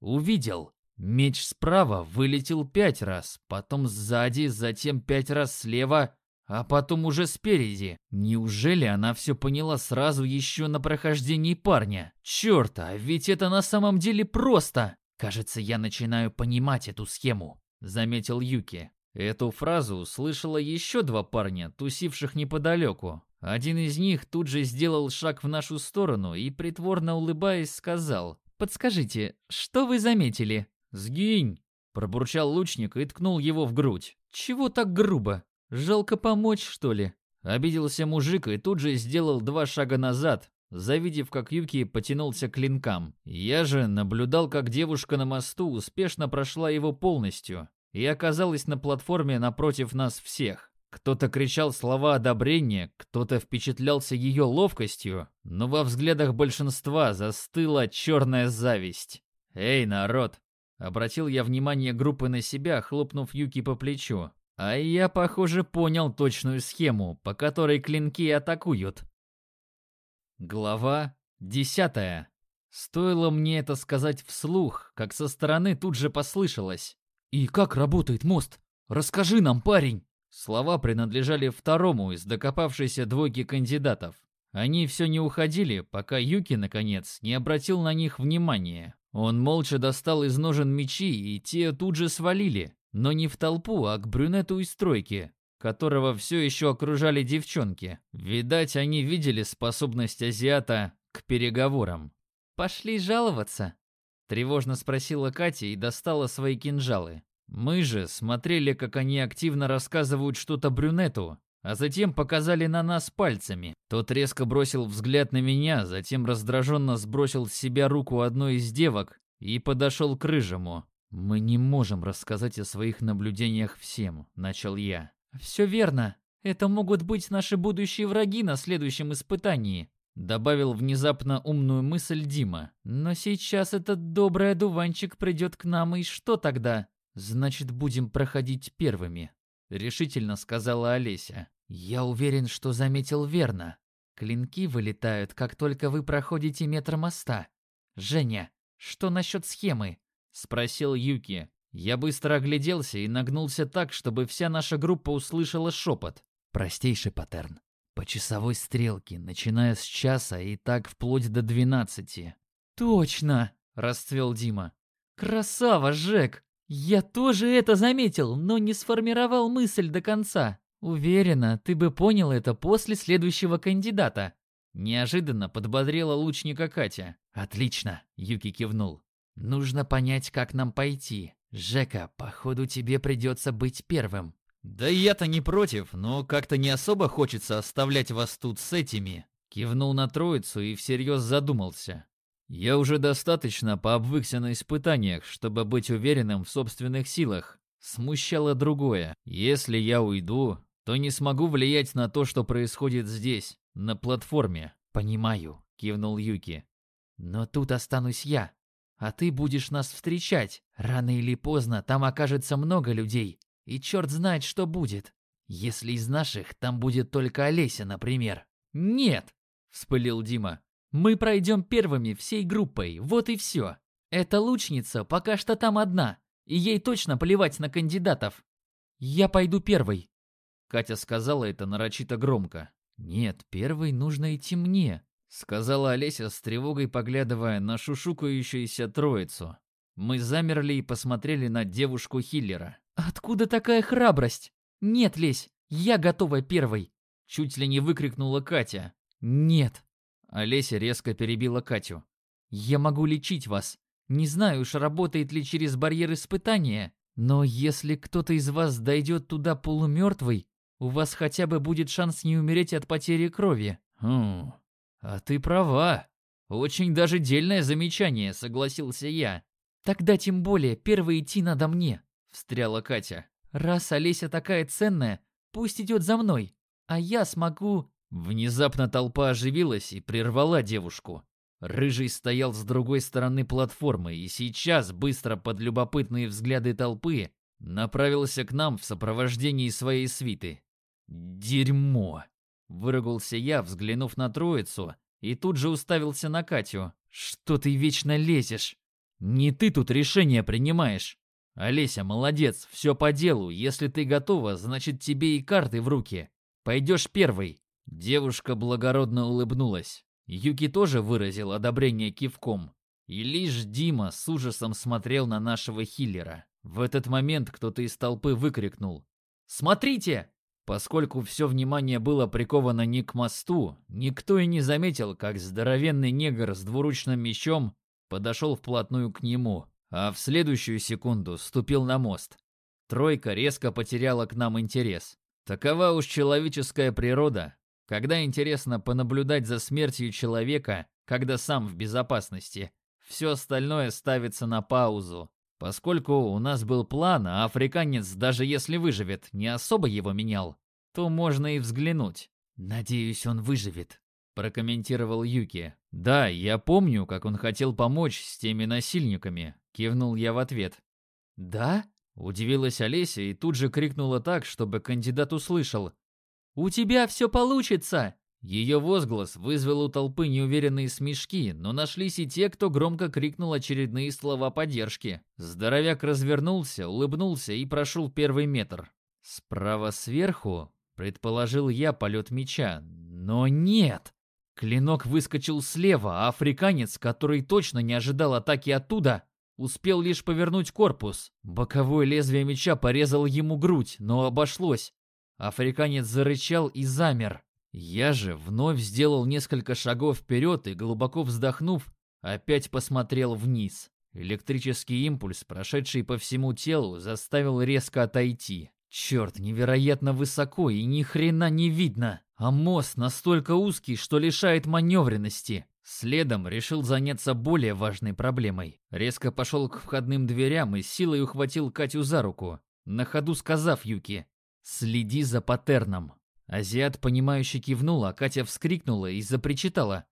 A: увидел. Меч справа вылетел пять раз, потом сзади, затем пять раз слева, а потом уже спереди. Неужели она все поняла сразу еще на прохождении парня? Черт, а ведь это на самом деле просто. Кажется, я начинаю понимать эту схему, заметил Юки. Эту фразу услышала еще два парня, тусивших неподалеку. Один из них тут же сделал шаг в нашу сторону и, притворно улыбаясь, сказал.
B: «Подскажите, что вы заметили?»
A: «Сгинь!» – пробурчал лучник и ткнул его в грудь.
B: «Чего так грубо?» Жалко помочь, что ли?
A: Обиделся мужик и тут же сделал два шага назад, завидев, как Юки потянулся к клинкам. Я же наблюдал, как девушка на мосту успешно прошла его полностью и оказалась на платформе напротив нас всех. Кто-то кричал слова одобрения, кто-то впечатлялся ее ловкостью, но во взглядах большинства застыла черная зависть. «Эй, народ!» Обратил я внимание группы на себя, хлопнув Юки по плечу. А я, похоже, понял точную схему, по которой клинки атакуют. Глава десятая. Стоило мне это сказать вслух, как со стороны тут же послышалось. «И как работает мост? Расскажи нам, парень!» Слова принадлежали второму из докопавшейся двойки кандидатов. Они все не уходили, пока Юки, наконец, не обратил на них внимания. Он молча достал из ножен мечи, и те тут же свалили, но не в толпу, а к брюнету из стройки, которого все еще окружали девчонки. Видать, они видели способность азиата к переговорам. «Пошли жаловаться?» – тревожно спросила Катя и достала свои кинжалы. Мы же смотрели, как они активно рассказывают что-то брюнету, а затем показали на нас пальцами. Тот резко бросил взгляд на меня, затем раздраженно сбросил с себя руку одной из девок и подошел к рыжему. «Мы не можем рассказать о своих наблюдениях всем», — начал я. «Все верно. Это могут быть наши будущие враги на следующем испытании», — добавил внезапно умную мысль Дима. «Но сейчас этот добрый одуванчик придет к нам, и что тогда?» «Значит, будем проходить первыми», решительно сказала Олеся. Я уверен, что заметил верно. Клинки вылетают, как только вы проходите метр моста. Женя, что насчет схемы? Спросил Юки. Я быстро огляделся и нагнулся так, чтобы вся наша группа услышала шепот. Простейший паттерн. По часовой стрелке, начиная с часа и так вплоть до двенадцати. Точно, расцвел Дима. Красава, Жек! Я тоже это заметил, но не сформировал мысль до конца. Уверена, ты бы понял это после следующего кандидата. Неожиданно подбодрила лучника Катя. Отлично, Юки кивнул. Нужно понять, как нам пойти. Жека, походу тебе придется быть первым. Да я-то не против, но как-то не особо хочется оставлять вас тут с этими. Кивнул на троицу и всерьез задумался. Я уже достаточно пообвыкся на испытаниях, чтобы быть уверенным в собственных силах. Смущало другое. Если я уйду, то не смогу влиять на то, что происходит здесь, на платформе. Понимаю, кивнул Юки. Но тут останусь я, а ты будешь нас встречать. Рано или поздно там окажется много людей, и черт знает, что будет. Если из наших там будет только Олеся, например. Нет, вспылил Дима. Мы пройдем первыми всей группой, вот и все. Эта лучница пока что там одна, и ей точно плевать на кандидатов. Я пойду первой. Катя сказала это нарочито громко. Нет, первой нужно идти мне, сказала Олеся с тревогой, поглядывая на шушукающуюся троицу. Мы замерли и посмотрели на девушку Хиллера. Откуда такая храбрость? Нет, Лесь, я готова первой, чуть ли не выкрикнула Катя. Нет, Олеся резко перебила Катю. «Я могу лечить вас. Не знаю уж, работает ли через барьер испытания, но если кто-то из вас дойдет туда полумертвый, у вас хотя бы будет шанс не умереть от потери крови». «Хм, а ты права. Очень даже дельное замечание», — согласился я. «Тогда тем более первый идти надо мне», — встряла Катя. «Раз Олеся такая ценная, пусть идет за мной, а я смогу...» Внезапно толпа оживилась и прервала девушку. Рыжий стоял с другой стороны платформы и сейчас, быстро под любопытные взгляды толпы, направился к нам в сопровождении своей свиты. «Дерьмо!» — выругался я, взглянув на троицу, и тут же уставился на Катю. «Что ты вечно лезешь? Не ты тут решение принимаешь. Олеся, молодец, все по делу. Если ты готова, значит тебе и карты в руки. Пойдешь первый. Девушка благородно улыбнулась. Юки тоже выразил одобрение кивком. И лишь Дима с ужасом смотрел на нашего хиллера. В этот момент кто-то из толпы выкрикнул. «Смотрите!» Поскольку все внимание было приковано не к мосту, никто и не заметил, как здоровенный негр с двуручным мечом подошел вплотную к нему, а в следующую секунду ступил на мост. Тройка резко потеряла к нам интерес. Такова уж человеческая природа, когда интересно понаблюдать за смертью человека, когда сам в безопасности, все остальное ставится на паузу. Поскольку у нас был план, а африканец, даже если выживет, не особо его менял, то можно и взглянуть. «Надеюсь, он выживет», — прокомментировал Юки. «Да, я помню, как он хотел помочь с теми насильниками», — кивнул я в ответ. «Да?» — удивилась Олеся и тут же крикнула так, чтобы кандидат услышал. «У тебя все получится!» Ее возглас вызвал у толпы неуверенные смешки, но нашлись и те, кто громко крикнул очередные слова поддержки. Здоровяк развернулся, улыбнулся и прошел первый метр. Справа сверху, предположил я полет меча, но нет. Клинок выскочил слева, а африканец, который точно не ожидал атаки оттуда, успел лишь повернуть корпус. Боковое лезвие меча порезало ему грудь, но обошлось. Африканец зарычал и замер. Я же вновь сделал несколько шагов вперед и, глубоко вздохнув, опять посмотрел вниз. Электрический импульс, прошедший по всему телу, заставил резко отойти. Черт, невероятно высоко и ни хрена не видно, а мост настолько узкий, что лишает маневренности. Следом решил заняться более важной проблемой. Резко пошел к входным дверям и силой ухватил Катю за руку, на ходу сказав Юки «Следи за паттерном». Азиат, понимающе кивнул, а Катя вскрикнула и запричитала.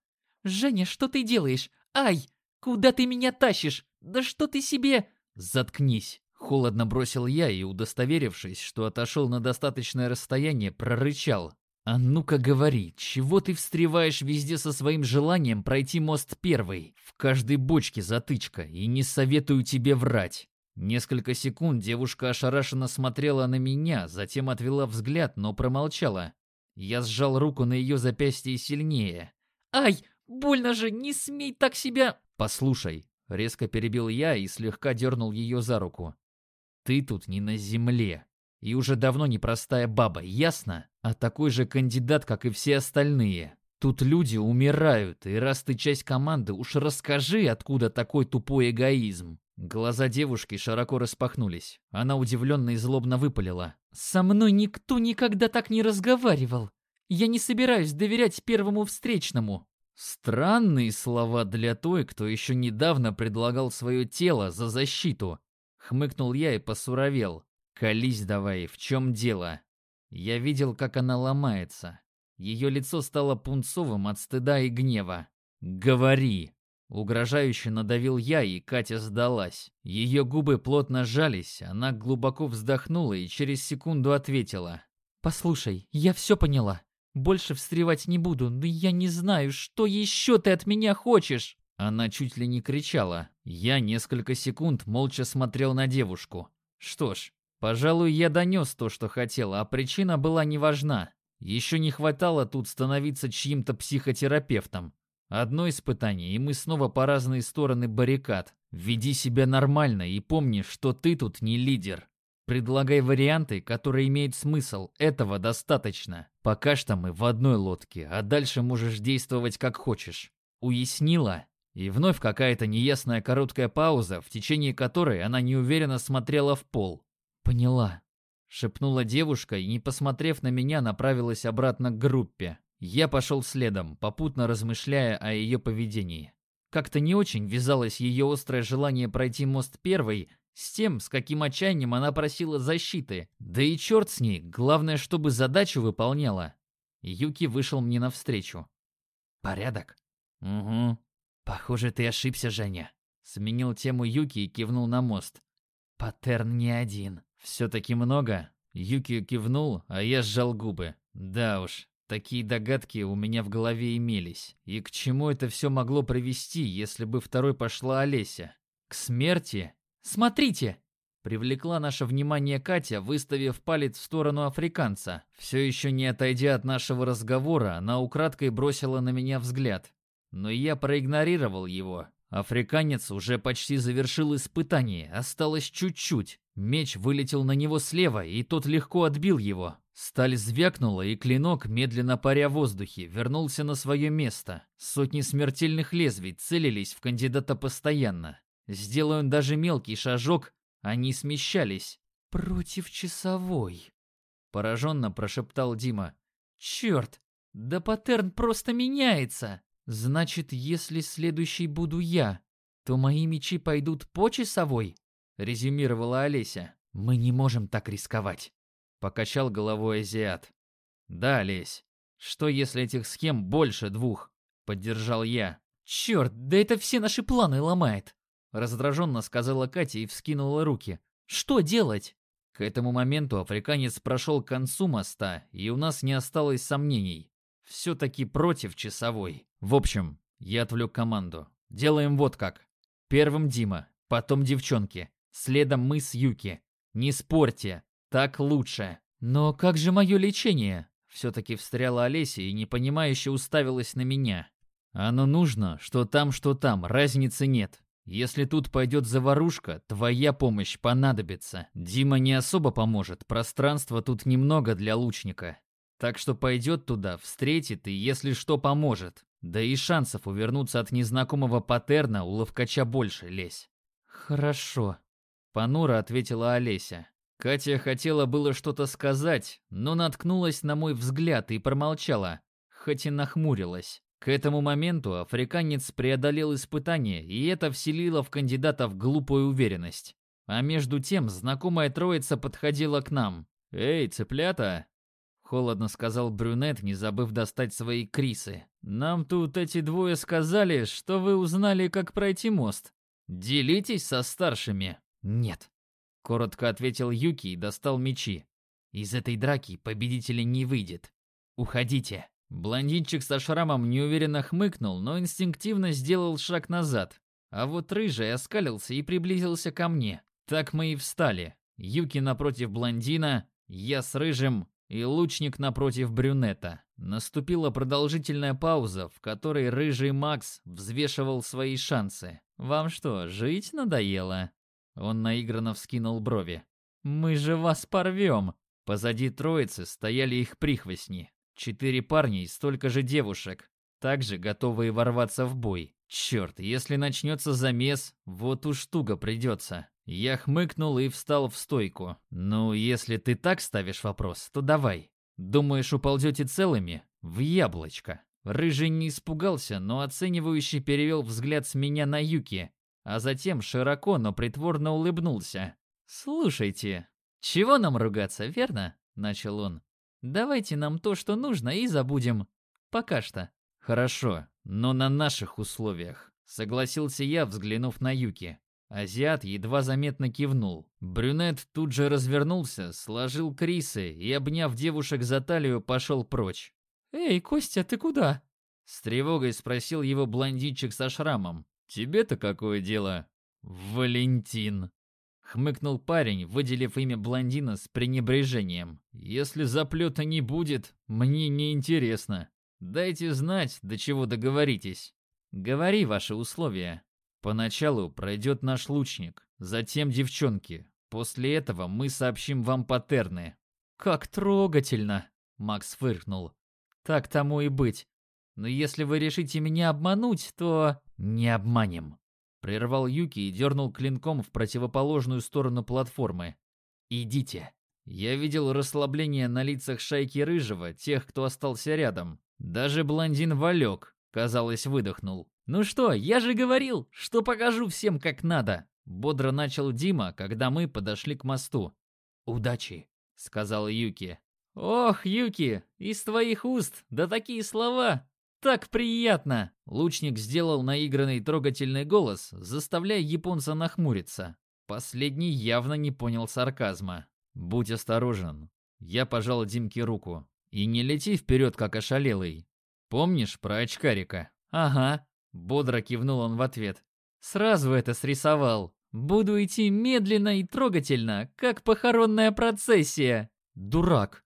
C: «Женя, что ты делаешь? Ай! Куда ты меня тащишь? Да что ты себе...»
A: «Заткнись!» Холодно бросил я и, удостоверившись, что отошел на достаточное расстояние, прорычал. «А ну-ка говори, чего ты встреваешь везде со своим желанием пройти мост первый? В каждой бочке затычка, и не советую тебе врать». Несколько секунд девушка ошарашенно смотрела на меня, затем отвела взгляд, но промолчала. Я сжал руку на ее запястье сильнее.
C: «Ай, больно же, не смей так себя...»
A: «Послушай», — резко перебил я и слегка дернул ее за руку. Ты тут не на земле. И уже давно не простая баба, ясно? А такой же кандидат, как и все остальные. Тут люди умирают, и раз ты часть команды, уж расскажи, откуда такой тупой эгоизм. Глаза девушки широко распахнулись. Она удивленно и злобно выпалила.
C: «Со мной никто никогда так не разговаривал. Я не собираюсь доверять первому встречному».
A: Странные слова для той, кто еще недавно предлагал свое тело за защиту. Хмыкнул я и посуровел. «Колись давай, в чем дело?» Я видел, как она ломается. Ее лицо стало пунцовым от стыда и гнева. «Говори!» Угрожающе надавил я, и Катя сдалась. Ее губы плотно сжались, она глубоко вздохнула и через секунду ответила.
C: «Послушай, я все поняла. Больше встревать не буду, но я не знаю, что еще ты от меня хочешь?»
A: Она чуть ли не кричала. Я несколько секунд молча смотрел на девушку. Что ж, пожалуй, я донес то, что хотел, а причина была не важна. Еще не хватало тут становиться чьим-то психотерапевтом. Одно испытание, и мы снова по разные стороны баррикад. Веди себя нормально и помни, что ты тут не лидер. Предлагай варианты, которые имеют смысл. Этого достаточно. Пока что мы в одной лодке, а дальше можешь действовать как хочешь. Уяснила? И вновь какая-то неясная короткая пауза, в течение которой она неуверенно смотрела в пол. «Поняла», — шепнула девушка и, не посмотрев на меня, направилась обратно к группе. Я пошел следом, попутно размышляя о ее поведении. Как-то не очень вязалось ее острое желание пройти мост первой с тем, с каким отчаянием она просила защиты. Да и черт с ней, главное, чтобы задачу выполняла. Юки вышел мне навстречу. «Порядок?» «Угу», «Похоже, ты ошибся, Женя», — сменил тему Юки и кивнул на мост. «Паттерн не один». «Все-таки много?» Юки кивнул, а я сжал губы. «Да уж, такие догадки у меня в голове имелись. И к чему это все могло привести, если бы второй пошла Олеся? К смерти? Смотрите!» Привлекла наше внимание Катя, выставив палец в сторону африканца. Все еще не отойдя от нашего разговора, она украдкой бросила на меня взгляд. Но я проигнорировал его. Африканец уже почти завершил испытание, осталось чуть-чуть. Меч вылетел на него слева, и тот легко отбил его. Сталь звякнула, и клинок, медленно паря в воздухе, вернулся на свое место. Сотни смертельных лезвий целились в кандидата постоянно. Сделая он даже мелкий шажок, они смещались.
C: «Против часовой», —
A: пораженно прошептал Дима.
C: «Черт, да паттерн просто меняется!» «Значит, если следующий буду я, то мои мечи пойдут по часовой?» — резюмировала Олеся. «Мы не можем так рисковать», —
A: покачал головой азиат. «Да, Олесь, что если этих схем больше двух?» — поддержал я.
C: «Черт, да это все наши планы ломает!»
A: — раздраженно сказала Катя и вскинула руки.
C: «Что делать?»
A: К этому моменту африканец прошел к концу моста, и у нас не осталось сомнений. Все-таки против часовой. В общем, я отвлек команду. Делаем вот как. Первым Дима, потом девчонки. Следом мы с Юки. Не спорьте, так лучше.
C: Но как же мое лечение?
A: Все-таки встряла Олеся и непонимающе уставилась на меня. Оно нужно, что там, что там, разницы нет. Если тут пойдет заварушка, твоя помощь понадобится. Дима не особо поможет, пространства тут немного для лучника. Так что пойдет туда, встретит и, если что, поможет. Да и шансов увернуться от незнакомого паттерна у ловкача больше лезь.
C: Хорошо.
A: Понуро ответила Олеся. Катя хотела было что-то сказать, но наткнулась на мой взгляд и промолчала, хоть и нахмурилась. К этому моменту африканец преодолел испытание, и это вселило в кандидатов глупую уверенность. А между тем знакомая троица подходила к нам. «Эй, цыплята!» Холодно сказал брюнет, не забыв достать свои крисы. «Нам тут эти двое сказали, что вы узнали, как пройти мост. Делитесь со старшими?»
C: «Нет», — коротко ответил Юки и достал мечи. «Из этой драки победителя не выйдет. Уходите».
A: Блондинчик со шрамом неуверенно хмыкнул, но инстинктивно сделал шаг назад. А вот рыжий оскалился и приблизился ко мне. Так мы и встали. Юки напротив блондина, я с рыжим и лучник напротив брюнета. Наступила продолжительная пауза, в которой рыжий Макс взвешивал свои шансы. «Вам что, жить надоело?» Он наигранно вскинул брови. «Мы же вас порвем!» Позади троицы стояли их прихвостни. Четыре парня и столько же девушек, также готовые ворваться в бой. Черт, если начнется замес, вот уж туго придется. Я хмыкнул и встал в стойку. Ну, если ты так ставишь вопрос, то давай. Думаешь, уползете целыми? В яблочко. Рыжий не испугался, но оценивающий перевел взгляд с меня на Юки, а затем широко, но притворно улыбнулся. «Слушайте, чего нам ругаться, верно?» – начал он. Давайте нам то, что нужно, и забудем. Пока что. Хорошо, но на наших условиях. Согласился я, взглянув на Юки. Азиат едва заметно кивнул. Брюнет тут же развернулся, сложил крисы и, обняв девушек за талию, пошел прочь.
C: «Эй, Костя, ты куда?»
A: С тревогой спросил его блондинчик со шрамом. «Тебе-то какое дело?» «Валентин», Хмыкнул парень, выделив имя блондина с пренебрежением. «Если заплета не будет, мне не интересно. Дайте знать, до чего договоритесь. Говори ваши условия. Поначалу пройдет наш лучник, затем девчонки. После этого мы сообщим вам паттерны».
C: «Как трогательно!» — Макс фыркнул. «Так тому и быть. Но если вы решите меня обмануть, то...»
A: «Не обманем», Прервал Юки и дернул клинком в противоположную сторону платформы. «Идите». Я видел расслабление на лицах шайки Рыжего, тех, кто остался рядом. Даже блондин Валек, казалось, выдохнул. «Ну что, я же говорил, что покажу всем как надо!» Бодро начал Дима, когда мы подошли к мосту. «Удачи», — сказал Юки. «Ох, Юки, из твоих уст, да такие слова! Так приятно!» Лучник сделал наигранный трогательный голос, заставляя японца нахмуриться. Последний явно не понял сарказма. «Будь осторожен». Я пожал Димке руку. «И не лети вперед, как ошалелый. Помнишь про очкарика?»
C: «Ага», — бодро кивнул он в ответ. «Сразу это срисовал. Буду идти медленно и трогательно, как похоронная процессия».
A: «Дурак!»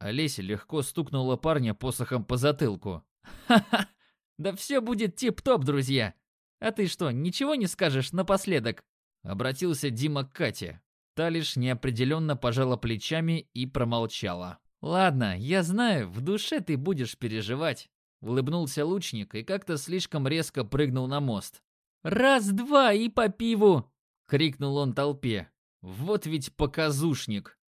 A: Олеся легко стукнула парня посохом по затылку.
C: Ха-ха! Да все будет тип-топ, друзья! А ты что, ничего не скажешь напоследок?»
A: Обратился Дима к Кате. Та лишь неопределенно пожала плечами и промолчала.
C: «Ладно, я знаю, в душе ты будешь переживать», — улыбнулся лучник и как-то слишком резко прыгнул на мост. «Раз-два и по пиву!» — крикнул он толпе.
A: «Вот ведь показушник!»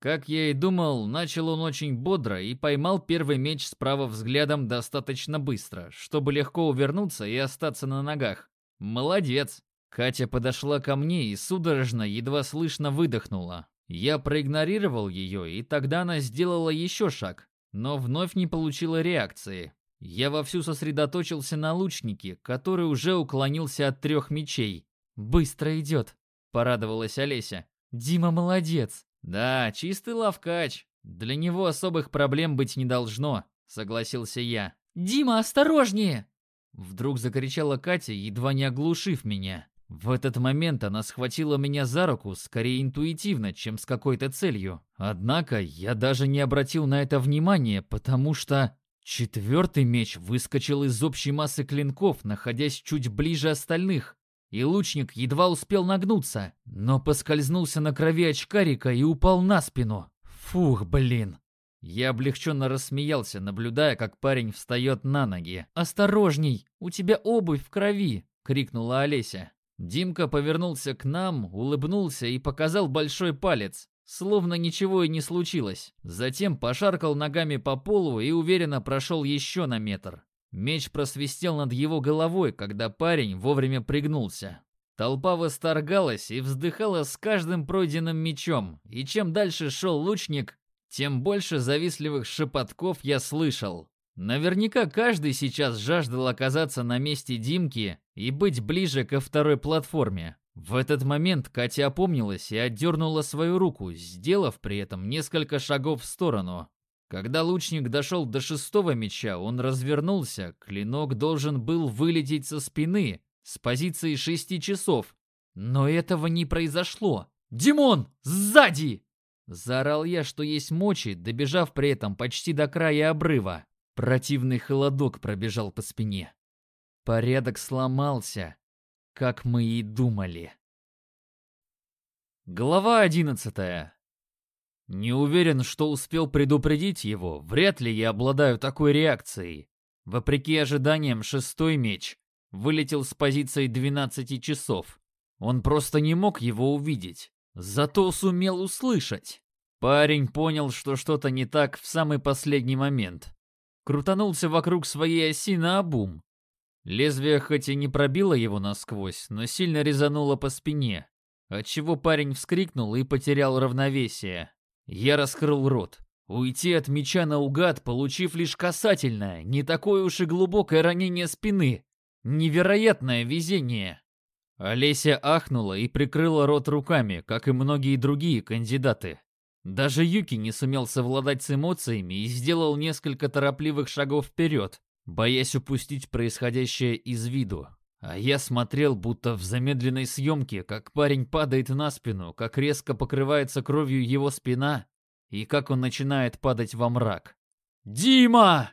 A: Как я и думал, начал он очень бодро и поймал первый меч справа взглядом достаточно быстро, чтобы легко увернуться и остаться на ногах. Молодец! Катя подошла ко мне и судорожно, едва слышно выдохнула. Я проигнорировал ее, и тогда она сделала еще шаг, но вновь не получила реакции. Я вовсю сосредоточился на лучнике, который уже уклонился от трех мечей.
C: «Быстро идет», — порадовалась Олеся. «Дима молодец!»
A: «Да, чистый лавкач. Для него особых проблем быть не должно», — согласился я.
C: «Дима, осторожнее!»
A: Вдруг закричала Катя, едва не оглушив меня. В этот момент она схватила меня за руку скорее интуитивно, чем с какой-то целью. Однако я даже не обратил на это внимания, потому что четвертый меч выскочил из общей массы клинков, находясь чуть ближе остальных. И лучник едва успел нагнуться, но поскользнулся на крови очкарика и упал на спину. Фух, блин. Я облегченно рассмеялся, наблюдая, как парень встает на ноги. «Осторожней, у тебя обувь в крови!» — крикнула Олеся. Димка повернулся к нам, улыбнулся и показал большой палец, словно ничего и не случилось. Затем пошаркал ногами по полу и уверенно прошел еще на метр. Меч просвистел над его головой, когда парень вовремя пригнулся. Толпа восторгалась и вздыхала с каждым пройденным мечом, и чем дальше шел лучник, тем больше завистливых шепотков я слышал. Наверняка каждый сейчас жаждал оказаться на месте Димки и быть ближе ко второй платформе. В этот момент Катя опомнилась и отдернула свою руку, сделав при этом несколько шагов в сторону. Когда лучник дошел до шестого меча, он развернулся, клинок должен был вылететь со спины, с позиции шести часов. Но этого не произошло. «Димон, сзади!» Заорал я, что есть мочи, добежав при этом почти до края обрыва. Противный холодок пробежал по спине. Порядок сломался, как мы и думали. Глава одиннадцатая. Не уверен, что успел предупредить его, вряд ли я обладаю такой реакцией. Вопреки ожиданиям, шестой меч вылетел с позиции 12 часов. Он просто не мог его увидеть, зато сумел услышать. Парень понял, что что-то не так в самый последний момент. Крутанулся вокруг своей оси на обум, Лезвие хоть и не пробило его насквозь, но сильно резануло по спине, отчего парень вскрикнул и потерял равновесие. Я раскрыл рот. Уйти от меча наугад, получив лишь касательное, не такое уж и глубокое ранение спины. Невероятное везение. Олеся ахнула и прикрыла рот руками, как и многие другие кандидаты. Даже Юки не сумел совладать с эмоциями и сделал несколько торопливых шагов вперед, боясь упустить происходящее из виду. А я смотрел, будто в замедленной съемке, как парень падает на спину, как резко покрывается кровью его спина и как он начинает падать во мрак. «Дима!»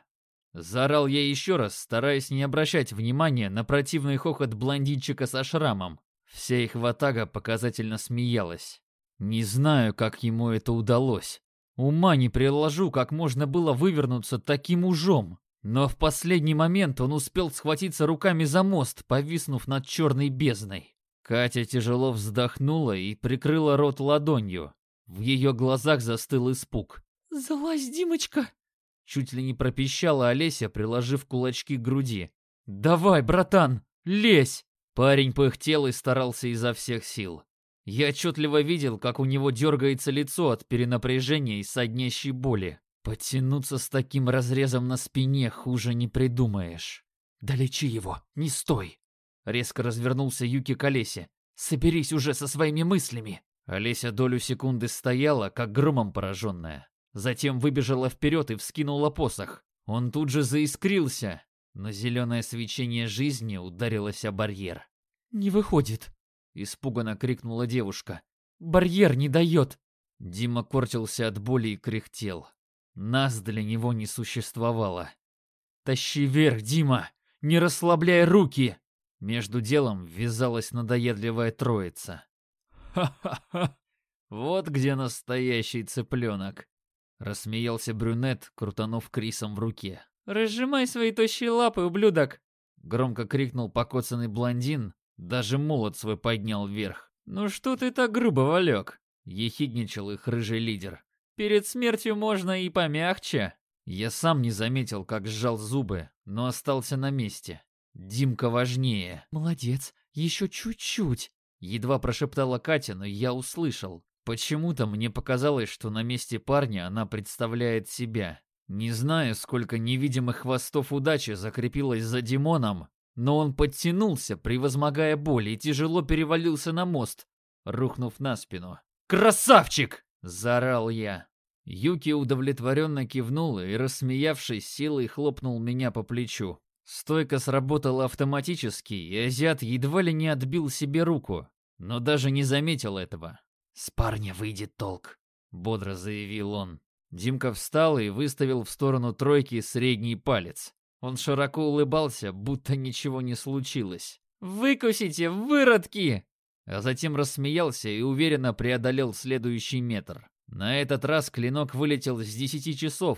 A: Заорал я еще раз, стараясь не обращать внимания на противный хохот блондинчика со шрамом. Вся их ватага показательно смеялась. Не знаю, как ему это удалось. Ума не приложу, как можно было вывернуться таким ужом. Но в последний момент он успел схватиться руками за мост, повиснув над черной бездной. Катя тяжело вздохнула и прикрыла рот ладонью. В ее глазах застыл испуг.
C: «Залазь, Димочка!»
A: Чуть ли не пропищала Олеся, приложив кулачки к груди. «Давай, братан, лезь!» Парень пыхтел и старался изо всех сил. Я отчетливо видел, как у него дергается лицо от перенапряжения и соднящей боли. Подтянуться с таким разрезом на спине хуже не придумаешь.
C: «Долечи его, не стой!»
A: Резко развернулся Юки к Олесе.
C: «Соберись уже со своими мыслями!»
A: Олеся долю секунды стояла, как громом пораженная. Затем выбежала вперед и вскинула посох. Он тут же заискрился, но зеленое свечение жизни ударилось о барьер.
C: «Не выходит!»
A: — испуганно крикнула девушка.
C: «Барьер не дает!»
A: Дима корчился от боли и кряхтел. Нас для него не существовало. «Тащи вверх, Дима! Не расслабляй руки!» Между делом ввязалась надоедливая троица. «Ха-ха-ха! Вот где настоящий цыпленок!» Рассмеялся брюнет, крутанув Крисом в руке.
C: «Разжимай свои тощие лапы, ублюдок!»
A: Громко крикнул покоцанный блондин, даже молот свой поднял вверх.
C: «Ну что ты так грубо, Валек?»
A: Ехидничал их рыжий лидер.
C: Перед смертью можно и помягче.
A: Я сам не заметил, как сжал зубы, но остался на месте. Димка важнее.
C: Молодец, еще чуть-чуть.
A: Едва прошептала Катя, но я услышал. Почему-то мне показалось, что на месте парня она представляет себя. Не знаю, сколько невидимых хвостов удачи закрепилось за Димоном, но он подтянулся, превозмогая боль, и тяжело перевалился на мост, рухнув на спину. «Красавчик!» Заорал я. Юки удовлетворенно кивнул и, рассмеявшись, силой хлопнул меня по плечу. Стойка сработала автоматически, и азиат едва ли не отбил себе руку, но даже не заметил этого. «С парня выйдет толк», — бодро заявил он. Димка встал и выставил в сторону тройки средний палец. Он широко улыбался, будто ничего не случилось.
C: «Выкусите, выродки!»
A: А затем рассмеялся и уверенно преодолел следующий метр. На этот раз клинок вылетел с десяти часов